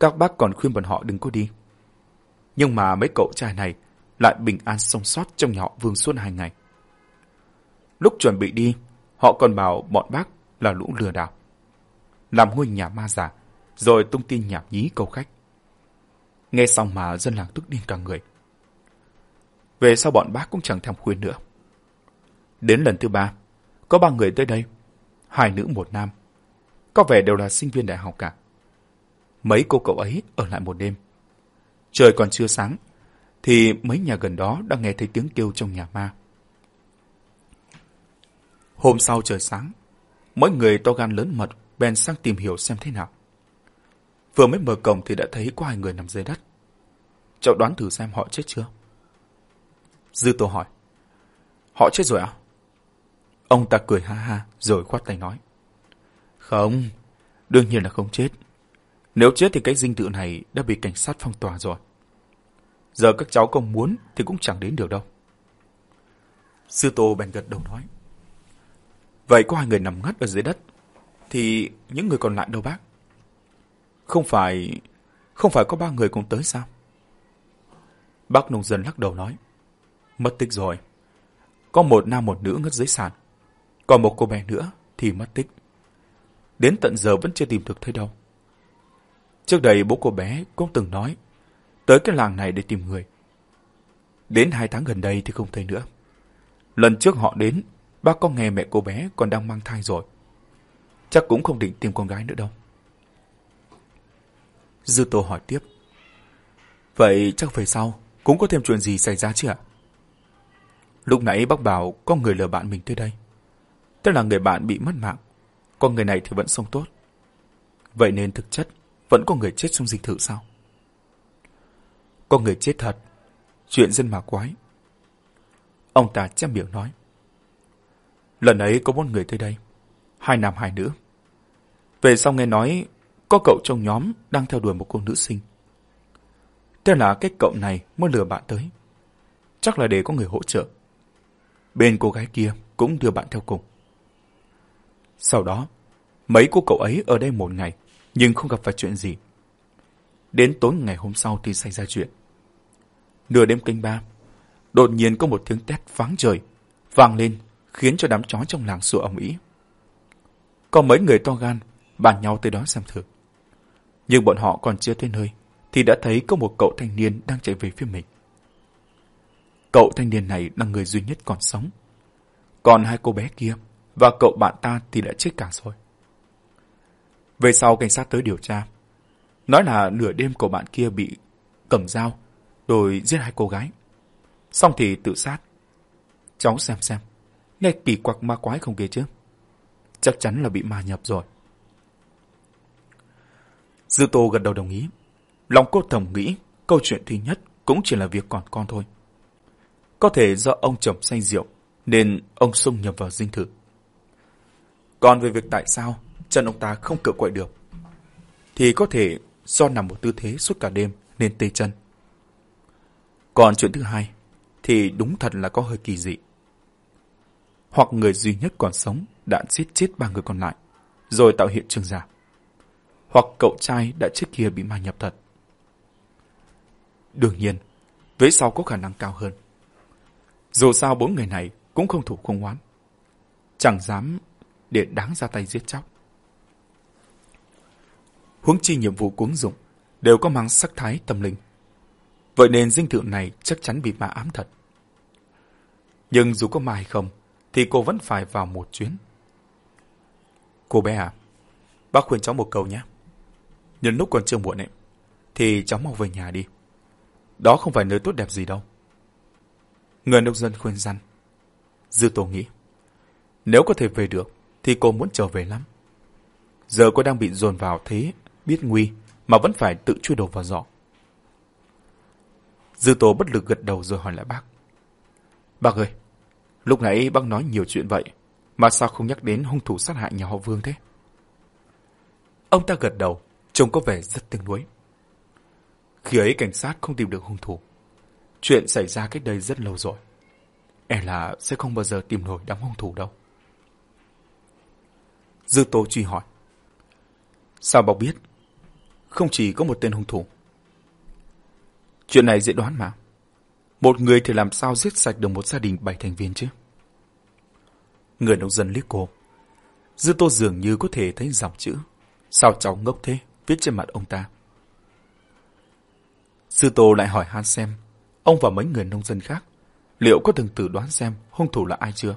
Các bác còn khuyên bọn họ đừng có đi. Nhưng mà mấy cậu trai này lại bình an sống sót trong nhà họ Vương suốt hai ngày. Lúc chuẩn bị đi, họ còn bảo bọn bác là lũ lừa đảo. Làm ngôi nhà ma giả, rồi tung tin nhảm nhí câu khách. Nghe xong mà dân làng tức điên cả người. Về sau bọn bác cũng chẳng thèm khuyên nữa. Đến lần thứ ba, có ba người tới đây. Hai nữ một nam. Có vẻ đều là sinh viên đại học cả. Mấy cô cậu ấy ở lại một đêm. Trời còn chưa sáng, thì mấy nhà gần đó đã nghe thấy tiếng kêu trong nhà ma. Hôm sau trời sáng, mỗi người to gan lớn mật bèn sang tìm hiểu xem thế nào. Vừa mới mở cổng thì đã thấy có hai người nằm dưới đất. Cháu đoán thử xem họ chết chưa? Dư Tô hỏi. Họ chết rồi à? Ông ta cười ha ha rồi khoát tay nói. Không, đương nhiên là không chết. Nếu chết thì cái dinh tự này đã bị cảnh sát phong tỏa rồi. Giờ các cháu không muốn thì cũng chẳng đến được đâu. Sư Tô bèn gật đầu nói. Vậy có hai người nằm ngất ở dưới đất, thì những người còn lại đâu bác? Không phải... không phải có ba người cùng tới sao? Bác nông dân lắc đầu nói. Mất tích rồi. Có một nam một nữ ngất dưới sàn. Còn một cô bé nữa thì mất tích. Đến tận giờ vẫn chưa tìm được thấy đâu. Trước đây bố cô bé cũng từng nói tới cái làng này để tìm người. Đến hai tháng gần đây thì không thấy nữa. Lần trước họ đến, bác có nghe mẹ cô bé còn đang mang thai rồi. Chắc cũng không định tìm con gái nữa đâu. Dư Tô hỏi tiếp. Vậy chắc về sau cũng có thêm chuyện gì xảy ra chứ ạ? Lúc nãy bác bảo có người lừa bạn mình tới đây. Tức là người bạn bị mất mạng, còn người này thì vẫn sống tốt. Vậy nên thực chất vẫn có người chết trong dịch thử sao? Có người chết thật, chuyện dân mà quái. Ông ta chăm miệng nói. Lần ấy có bốn người tới đây, hai nam hai nữ. Về sau nghe nói có cậu trong nhóm đang theo đuổi một cô nữ sinh. Thế là cái cậu này mới lừa bạn tới. Chắc là để có người hỗ trợ. Bên cô gái kia cũng đưa bạn theo cùng. Sau đó, mấy cô cậu ấy ở đây một ngày, nhưng không gặp phải chuyện gì. Đến tối ngày hôm sau thì xảy ra chuyện. Nửa đêm canh ba, đột nhiên có một tiếng tét váng trời, vang lên khiến cho đám chó trong làng sủa ầm ĩ. Có mấy người to gan bàn nhau tới đó xem thử. Nhưng bọn họ còn chưa tới nơi, thì đã thấy có một cậu thanh niên đang chạy về phía mình. Cậu thanh niên này là người duy nhất còn sống. Còn hai cô bé kia và cậu bạn ta thì đã chết cả rồi. Về sau cảnh sát tới điều tra. Nói là nửa đêm cậu bạn kia bị cầm dao rồi giết hai cô gái. Xong thì tự sát. Cháu xem xem. Nghe kỳ quặc ma quái không kìa chứ. Chắc chắn là bị ma nhập rồi. Dư Tô gật đầu đồng ý. Lòng cô thầm nghĩ câu chuyện thứ nhất cũng chỉ là việc còn con thôi. Có thể do ông chồng say rượu nên ông xung nhập vào dinh thự. Còn về việc tại sao chân ông ta không cựa quậy được thì có thể do nằm một tư thế suốt cả đêm nên tê chân. Còn chuyện thứ hai thì đúng thật là có hơi kỳ dị. Hoặc người duy nhất còn sống đã giết chết ba người còn lại rồi tạo hiện trường giả. Hoặc cậu trai đã trước kia bị ma nhập thật. Đương nhiên, vế sau có khả năng cao hơn. Dù sao bốn người này cũng không thủ không oán. Chẳng dám để đáng ra tay giết chóc. Huống chi nhiệm vụ cuống dụng đều có mang sắc thái tâm linh. Vậy nên dinh thự này chắc chắn bị ma ám thật. Nhưng dù có ma hay không, thì cô vẫn phải vào một chuyến. Cô bé à, bác khuyên cháu một câu nhé. Nhân lúc còn chưa muộn ấy, thì cháu mau về nhà đi. Đó không phải nơi tốt đẹp gì đâu. Người nông dân khuyên răn. Dư Tô nghĩ, nếu có thể về được, thì cô muốn trở về lắm. Giờ cô đang bị dồn vào thế, biết nguy, mà vẫn phải tự chui đầu vào giỏ. Dư Tô bất lực gật đầu rồi hỏi lại bác. Bác ơi, lúc nãy bác nói nhiều chuyện vậy, mà sao không nhắc đến hung thủ sát hại nhà họ Vương thế? Ông ta gật đầu, trông có vẻ rất tương đối. Khi ấy cảnh sát không tìm được hung thủ. Chuyện xảy ra cách đây rất lâu rồi. E là sẽ không bao giờ tìm nổi đám hung thủ đâu. Dư Tô truy hỏi. Sao bảo biết? Không chỉ có một tên hung thủ. Chuyện này dễ đoán mà. Một người thì làm sao giết sạch được một gia đình bảy thành viên chứ? Người nông dân liếc cô. Dư Tô dường như có thể thấy dòng chữ. Sao cháu ngốc thế? Viết trên mặt ông ta. dư Tô lại hỏi Han xem, ông và mấy người nông dân khác, liệu có từng tự đoán xem hung thủ là ai chưa?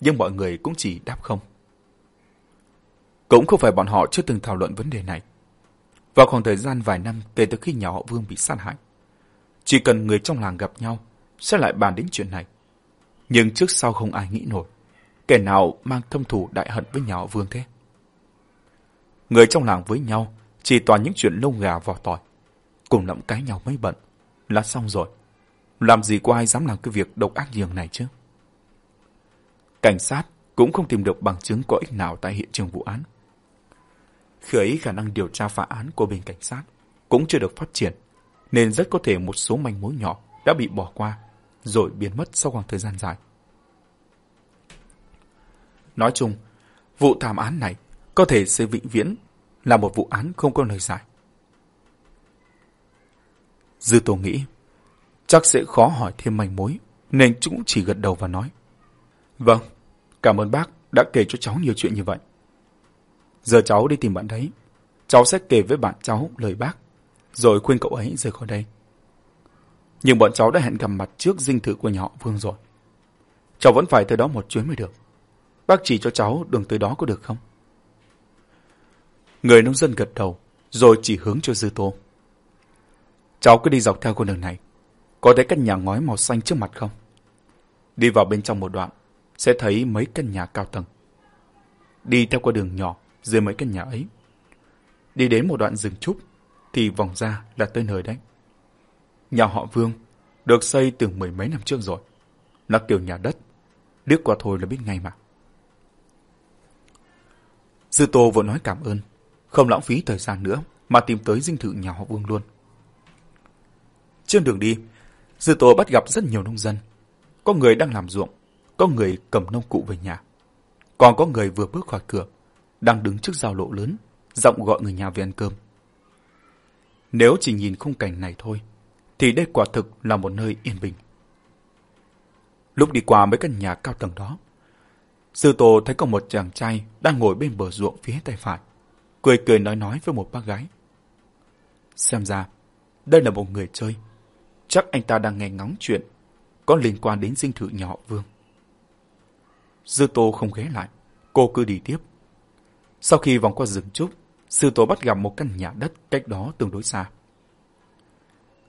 Nhưng mọi người cũng chỉ đáp không. Cũng không phải bọn họ chưa từng thảo luận vấn đề này. Vào khoảng thời gian vài năm kể từ khi nhà họ Vương bị sát hại, chỉ cần người trong làng gặp nhau sẽ lại bàn đến chuyện này. Nhưng trước sau không ai nghĩ nổi, kẻ nào mang thâm thủ đại hận với nhà họ Vương thế. Người trong làng với nhau chỉ toàn những chuyện lông gà vỏ tỏi cùng lẫm cái nhau mấy bận, là xong rồi. Làm gì có ai dám làm cái việc độc ác nhường này chứ? Cảnh sát cũng không tìm được bằng chứng có ích nào tại hiện trường vụ án. Khi ấy khả năng điều tra phá án của bên cảnh sát cũng chưa được phát triển, nên rất có thể một số manh mối nhỏ đã bị bỏ qua, rồi biến mất sau khoảng thời gian dài. Nói chung, vụ thảm án này có thể sẽ vĩnh viễn là một vụ án không có lời giải. Dư Tô nghĩ, chắc sẽ khó hỏi thêm manh mối, nên cũng chỉ gật đầu và nói. Vâng, cảm ơn bác đã kể cho cháu nhiều chuyện như vậy. Giờ cháu đi tìm bạn đấy. cháu sẽ kể với bạn cháu lời bác, rồi khuyên cậu ấy rời khỏi đây. Nhưng bọn cháu đã hẹn gặp mặt trước dinh thự của nhà họ Vương rồi. Cháu vẫn phải tới đó một chuyến mới được. Bác chỉ cho cháu đường tới đó có được không? Người nông dân gật đầu, rồi chỉ hướng cho Dư Tô. Cháu cứ đi dọc theo con đường này. Có thấy căn nhà ngói màu xanh trước mặt không? Đi vào bên trong một đoạn, sẽ thấy mấy căn nhà cao tầng. Đi theo con đường nhỏ dưới mấy căn nhà ấy. Đi đến một đoạn rừng trúc, thì vòng ra là tới nơi đấy. Nhà họ Vương được xây từ mười mấy năm trước rồi. Là kiểu nhà đất. Liếc qua thôi là biết ngay mà. Sư Tô vừa nói cảm ơn, không lãng phí thời gian nữa mà tìm tới dinh thự nhà họ Vương luôn. Trên đường đi, Dư Tô bắt gặp rất nhiều nông dân. Có người đang làm ruộng, có người cầm nông cụ về nhà. Còn có người vừa bước khỏi cửa, đang đứng trước giao lộ lớn, giọng gọi người nhà về ăn cơm. Nếu chỉ nhìn khung cảnh này thôi, thì đây quả thực là một nơi yên bình. Lúc đi qua mấy căn nhà cao tầng đó, Sư Tô thấy có một chàng trai đang ngồi bên bờ ruộng phía tay phải, cười cười nói nói với một bác gái. Xem ra, đây là một người chơi. Chắc anh ta đang nghe ngóng chuyện có liên quan đến dinh thự nhỏ Vương. Sư Tô không ghé lại, cô cứ đi tiếp. Sau khi vòng qua rừng trúc, Sư Tô bắt gặp một căn nhà đất cách đó tương đối xa.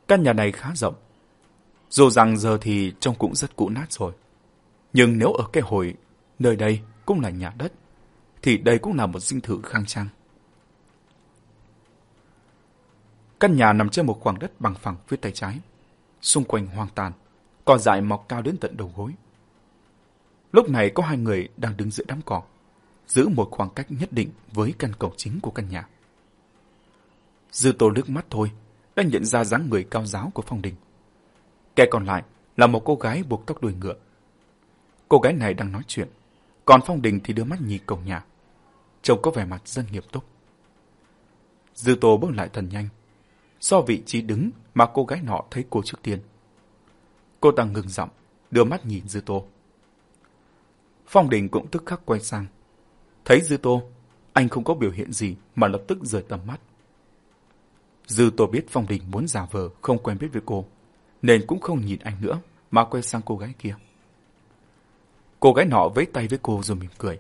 Căn nhà này khá rộng. Dù rằng giờ thì trông cũng rất cũ nát rồi. Nhưng nếu ở cái hồi nơi đây cũng là nhà đất, thì đây cũng là một dinh thự khang trang. Căn nhà nằm trên một khoảng đất bằng phẳng phía tay trái, xung quanh hoang tàn, cỏ dại mọc cao đến tận đầu gối. Lúc này có hai người đang đứng giữa đám cỏ, giữ một khoảng cách nhất định với căn cổng chính của căn nhà. Dư tô nước mắt thôi, đã nhận ra dáng người cao giáo của Phong Đình. Kẻ còn lại là một cô gái buộc tóc đuôi ngựa. Cô gái này đang nói chuyện, còn Phong Đình thì đưa mắt nhìn cổng nhà. Trông có vẻ mặt dân nghiệp túc. Dư Tô bước lại thần nhanh. Do vị trí đứng mà cô gái nọ thấy cô trước tiên. Cô ta ngừng giọng, đưa mắt nhìn Dư Tô. Phong Đình cũng tức khắc quay sang. Thấy Dư Tô, anh không có biểu hiện gì mà lập tức rời tầm mắt. Dư Tô biết Phong Đình muốn giả vờ không quen biết với cô, nên cũng không nhìn anh nữa mà quay sang cô gái kia. Cô gái nọ vẫy tay với cô rồi mỉm cười.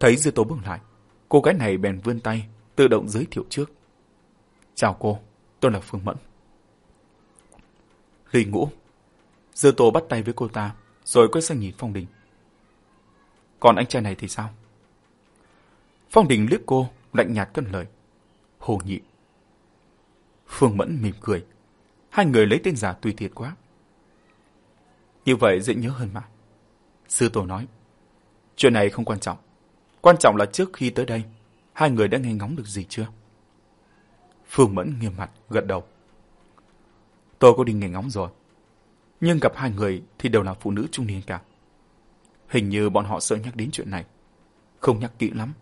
Thấy Dư Tô bước lại, cô gái này bèn vươn tay, tự động giới thiệu trước. Chào cô, tôi là Phương Mẫn. Lì ngũ. Dư Tô bắt tay với cô ta, rồi quay sang nhìn Phong Đình. Còn anh trai này thì sao? Phong Đình liếc cô, lạnh nhạt cất lời. Hồ nhị. Phương Mẫn mỉm cười. Hai người lấy tên giả tùy tiện quá. Như vậy dễ nhớ hơn mà. Sư Tổ nói. Chuyện này không quan trọng. Quan trọng là trước khi tới đây, hai người đã nghe ngóng được gì chưa? Phương Mẫn nghiêm mặt, gật đầu. Tôi có đi nghe ngóng rồi. Nhưng gặp hai người thì đều là phụ nữ trung niên cả. Hình như bọn họ sợ nhắc đến chuyện này. Không nhắc kỹ lắm.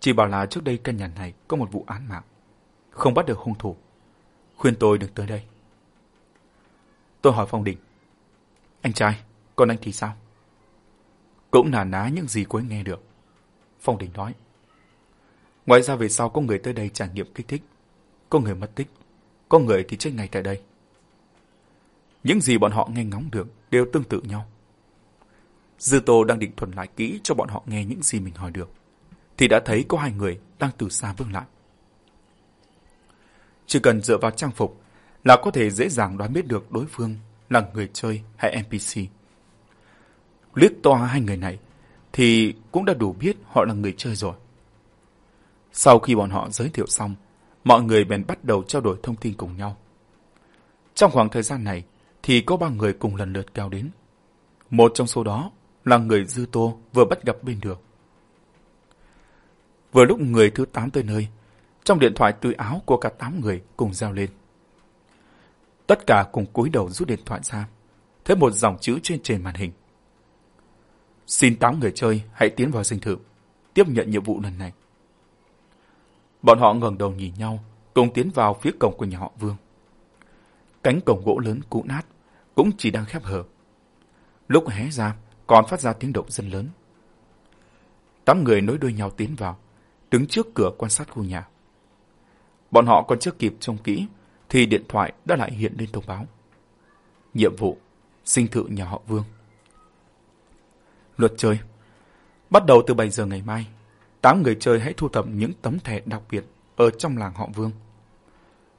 Chỉ bảo là trước đây căn nhà này có một vụ án mạng. Không bắt được hung thủ. Khuyên tôi được tới đây. Tôi hỏi Phong Đình. Anh trai, còn anh thì sao? Cũng nà ná những gì cô ấy nghe được. Phong Đình nói. Ngoài ra về sau có người tới đây trải nghiệm kích thích. Có người mất tích. Có người thì chết ngay tại đây. Những gì bọn họ nghe ngóng được đều tương tự nhau. Dư Tô đang định thuần lại kỹ cho bọn họ nghe những gì mình hỏi được, thì đã thấy có hai người đang từ xa vươn lại. Chỉ cần dựa vào trang phục là có thể dễ dàng đoán biết được đối phương là người chơi hay NPC. Liếc toa hai người này thì cũng đã đủ biết họ là người chơi rồi. Sau khi bọn họ giới thiệu xong, mọi người bèn bắt đầu trao đổi thông tin cùng nhau. Trong khoảng thời gian này thì có ba người cùng lần lượt cao đến. Một trong số đó là người dư tô vừa bắt gặp bên đường. Vừa lúc người thứ tám tới nơi, trong điện thoại túi áo của cả tám người cùng reo lên. Tất cả cùng cúi đầu rút điện thoại ra, thấy một dòng chữ trên trên màn hình. Xin tám người chơi hãy tiến vào dinh thự, tiếp nhận nhiệm vụ lần này. Bọn họ ngẩng đầu nhìn nhau, cùng tiến vào phía cổng của nhà họ Vương. Cánh cổng gỗ lớn cũ nát, cũng chỉ đang khép hở. Lúc hé ra, còn phát ra tiếng động rất lớn. Tám người nối đuôi nhau tiến vào, đứng trước cửa quan sát khu nhà. Bọn họ còn chưa kịp trông kỹ, thì điện thoại đã lại hiện lên thông báo. Nhiệm vụ, sinh thự nhà họ Vương. Luật chơi Bắt đầu từ 7 giờ ngày mai, tám người chơi hãy thu thập những tấm thẻ đặc biệt ở trong làng họ Vương.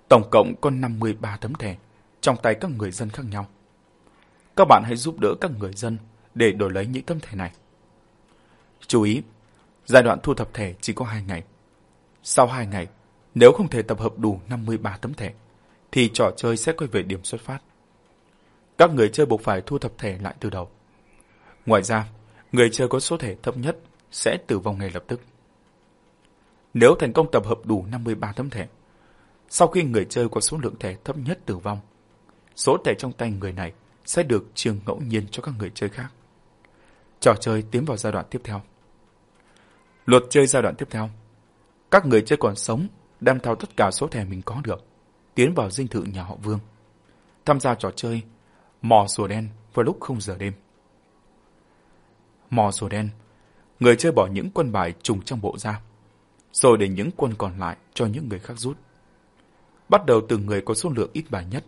Tổng cộng có 53 tấm thẻ trong tay các người dân khác nhau. Các bạn hãy giúp đỡ các người dân để đổi lấy những tấm thẻ này. Chú ý, giai đoạn thu thập thẻ chỉ có 2 ngày. Sau 2 ngày, nếu không thể tập hợp đủ 53 tấm thẻ, thì trò chơi sẽ quay về điểm xuất phát. Các người chơi buộc phải thu thập thẻ lại từ đầu. Ngoài ra, người chơi có số thẻ thấp nhất sẽ tử vong ngay lập tức. Nếu thành công tập hợp đủ 53 tấm thẻ, sau khi người chơi có số lượng thẻ thấp nhất tử vong, số thẻ trong tay người này sẽ được chia ngẫu nhiên cho các người chơi khác. Trò chơi tiến vào giai đoạn tiếp theo. Luật chơi giai đoạn tiếp theo. Các người chơi còn sống đem theo tất cả số thẻ mình có được, tiến vào dinh thự nhà họ Vương. Tham gia trò chơi mò rùa đen vào lúc không giờ đêm. Mò rùa đen, người chơi bỏ những quân bài trùng trong bộ ra, rồi để những quân còn lại cho những người khác rút. Bắt đầu từ người có số lượng ít bài nhất.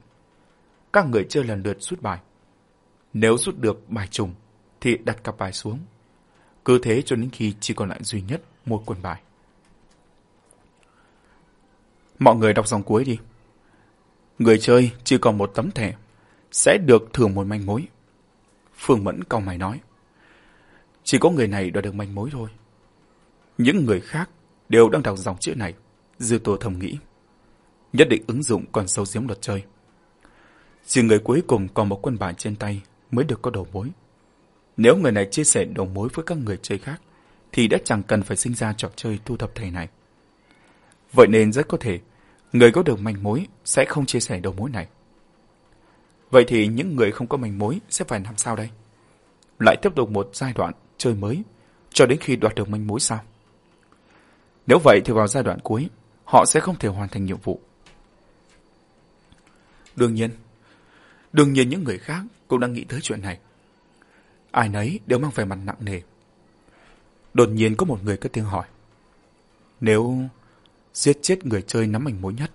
Các người chơi lần lượt rút bài. Nếu rút được bài trùng, thì đặt cặp bài xuống. Cứ thế cho đến khi chỉ còn lại duy nhất một quân bài. Mọi người đọc dòng cuối đi. Người chơi chỉ còn một tấm thẻ, sẽ được thưởng một manh mối. Phương Mẫn cau mày nói. Chỉ có người này đoạt được manh mối thôi. Những người khác đều đang đọc dòng chữ này, dư tô thầm nghĩ. Nhất định ứng dụng còn sâu giếm luật chơi. Chỉ người cuối cùng còn một quân bài trên tay mới được có đầu mối. Nếu người này chia sẻ đầu mối với các người chơi khác, thì đã chẳng cần phải sinh ra trò chơi thu thập thầy này. Vậy nên rất có thể, người có được manh mối sẽ không chia sẻ đầu mối này. Vậy thì những người không có manh mối sẽ phải làm sao đây? Lại tiếp tục một giai đoạn chơi mới, cho đến khi đoạt được manh mối sao? Nếu vậy thì vào giai đoạn cuối, họ sẽ không thể hoàn thành nhiệm vụ. Đương nhiên, đương nhiên những người khác cũng đang nghĩ tới chuyện này. Ai nấy đều mang vẻ mặt nặng nề. Đột nhiên có một người cất tiếng hỏi. Nếu giết chết người chơi nắm mảnh mối nhất,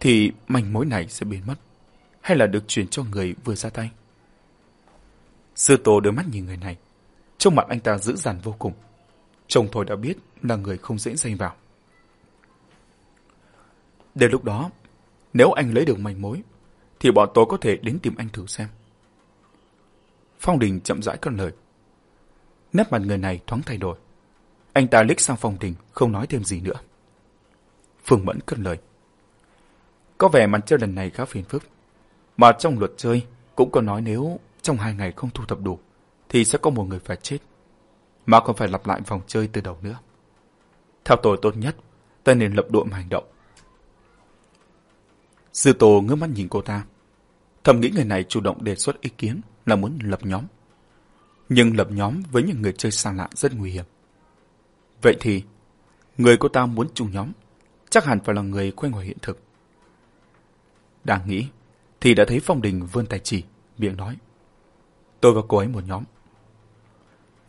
thì mảnh mối này sẽ biến mất, hay là được chuyển cho người vừa ra tay? Sư tổ đưa mắt nhìn người này, trong mặt anh ta dữ dằn vô cùng. Chồng thôi đã biết là người không dễ dây vào. Đến lúc đó, nếu anh lấy được manh mối, thì bọn tôi có thể đến tìm anh thử xem. Phong Đình chậm rãi cất lời. Nét mặt người này thoáng thay đổi. Anh ta liếc sang Phong Đình, không nói thêm gì nữa. Phương Mẫn cất lời. Có vẻ màn chơi lần này khá phiền phức. Mà trong luật chơi cũng có nói nếu trong hai ngày không thu thập đủ, thì sẽ có một người phải chết. Mà còn phải lặp lại vòng chơi từ đầu nữa. Theo tôi tốt nhất, ta nên lập đội mà hành động. Dư Tô ngước mắt nhìn cô ta. Thầm nghĩ người này chủ động đề xuất ý kiến là muốn lập nhóm. Nhưng lập nhóm với những người chơi xa lạ rất nguy hiểm. Vậy thì, người cô ta muốn chung nhóm, chắc hẳn phải là người quen ngoài hiện thực. Đang nghĩ, thì đã thấy Phong Đình vươn tay chỉ, miệng nói. Tôi và cô ấy một nhóm.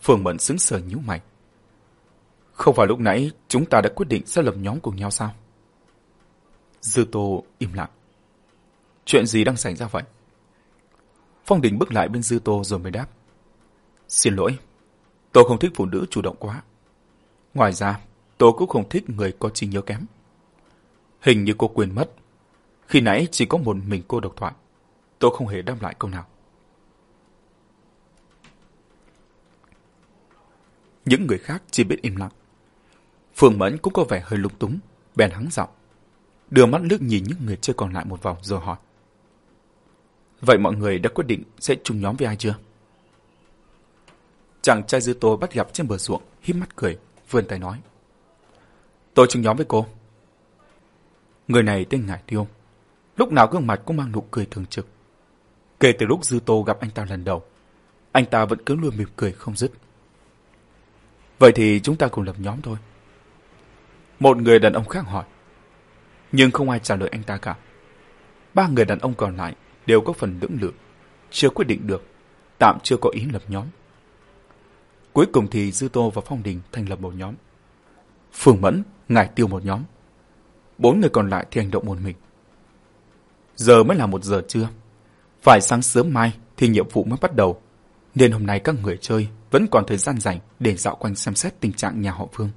Phương Mẫn xứng sờ nhíu mày. Không phải lúc nãy chúng ta đã quyết định sẽ lập nhóm cùng nhau sao? Dư Tô im lặng. Chuyện gì đang xảy ra vậy? Phong Đình bước lại bên Dư Tô rồi mới đáp. Xin lỗi, tôi không thích phụ nữ chủ động quá. Ngoài ra, tôi cũng không thích người có trí nhớ kém. Hình như cô quên mất. Khi nãy chỉ có một mình cô độc thoại. Tôi không hề đáp lại câu nào. Những người khác chỉ biết im lặng. Phương Mẫn cũng có vẻ hơi lung túng, bèn hắng giọng. Đưa mắt lướt nhìn những người chơi còn lại một vòng rồi hỏi. Vậy mọi người đã quyết định sẽ chung nhóm với ai chưa? Chàng trai dư tô bắt gặp trên bờ ruộng, híp mắt cười, vươn tay nói. Tôi chung nhóm với cô. Người này tên Ngải Tiêu. Lúc nào gương mặt cũng mang nụ cười thường trực. Kể từ lúc Dư Tô gặp anh ta lần đầu, anh ta vẫn cứ luôn mỉm cười không dứt. Vậy thì chúng ta cùng lập nhóm thôi. Một người đàn ông khác hỏi. Nhưng không ai trả lời anh ta cả. Ba người đàn ông còn lại đều có phần lưỡng lự, chưa quyết định được, tạm chưa có ý lập nhóm. Cuối cùng thì Dư Tô và Phong Đình thành lập một nhóm. Phương Mẫn, Ngải Tiêu một nhóm. Bốn người còn lại thì hành động một mình. Giờ mới là một giờ trưa. Phải sáng sớm mai thì nhiệm vụ mới bắt đầu. Nên hôm nay các người chơi vẫn còn thời gian rảnh để dạo quanh xem xét tình trạng nhà họ vương.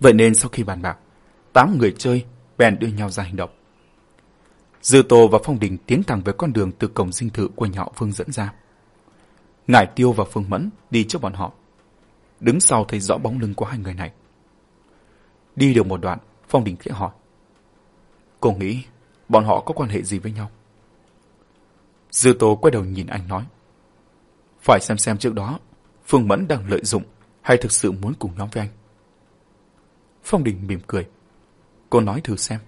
Vậy nên sau khi bàn bạc, tám người chơi bèn đưa nhau ra hành động. Dư Tô và Phong Đình tiến thẳng về con đường từ cổng dinh thự của nhà họ vương dẫn ra. Ngải Tiêu và Phương Mẫn đi trước bọn họ. Đứng sau thấy rõ bóng lưng của hai người này. Đi được một đoạn, Phong Đình khẽ hỏi. Cô nghĩ bọn họ có quan hệ gì với nhau? Dư Tô quay đầu nhìn anh nói. Phải xem xem trước đó, Phương Mẫn đang lợi dụng hay thực sự muốn cùng nhóm với anh. Phong Đình mỉm cười. Cô nói thử xem.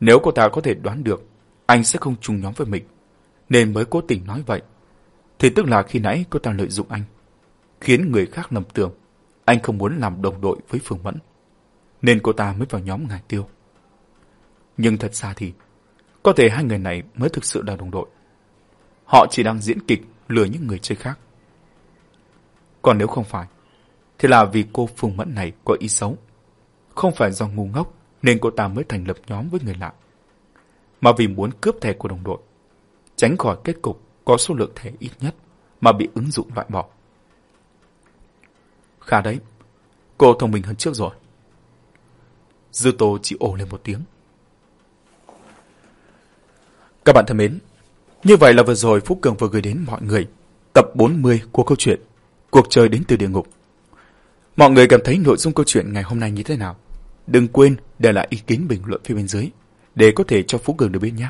Nếu cô ta có thể đoán được anh sẽ không chung nhóm với mình, nên mới cố tình nói vậy, thì tức là khi nãy cô ta lợi dụng anh, khiến người khác lầm tưởng anh không muốn làm đồng đội với Phương Mẫn, nên cô ta mới vào nhóm ngài tiêu. Nhưng thật ra thì, có thể hai người này mới thực sự là đồng đội. Họ chỉ đang diễn kịch lừa những người chơi khác. Còn nếu không phải, thì là vì cô Phùng Mẫn này có ý xấu. Không phải do ngu ngốc nên cô ta mới thành lập nhóm với người lạ. Mà vì muốn cướp thẻ của đồng đội, tránh khỏi kết cục có số lượng thẻ ít nhất mà bị ứng dụng loại bỏ. Khá đấy, cô thông minh hơn trước rồi. Dư Tô chỉ ồ lên một tiếng. Các bạn thân mến, như vậy là vừa rồi Phúc Cường vừa gửi đến mọi người tập 40 của câu chuyện Cuộc chơi đến từ địa ngục. Mọi người cảm thấy nội dung câu chuyện ngày hôm nay như thế nào? Đừng quên để lại ý kiến bình luận phía bên dưới để có thể cho Phú Cường được biết nhé.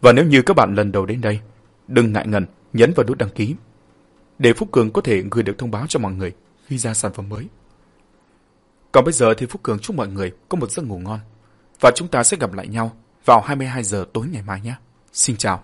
Và nếu như các bạn lần đầu đến đây, đừng ngại ngần nhấn vào nút đăng ký để Phúc Cường có thể gửi được thông báo cho mọi người khi ra sản phẩm mới. Còn bây giờ thì Phúc Cường chúc mọi người có một giấc ngủ ngon và chúng ta sẽ gặp lại nhau vào 22 giờ tối ngày mai nhé. Xin chào.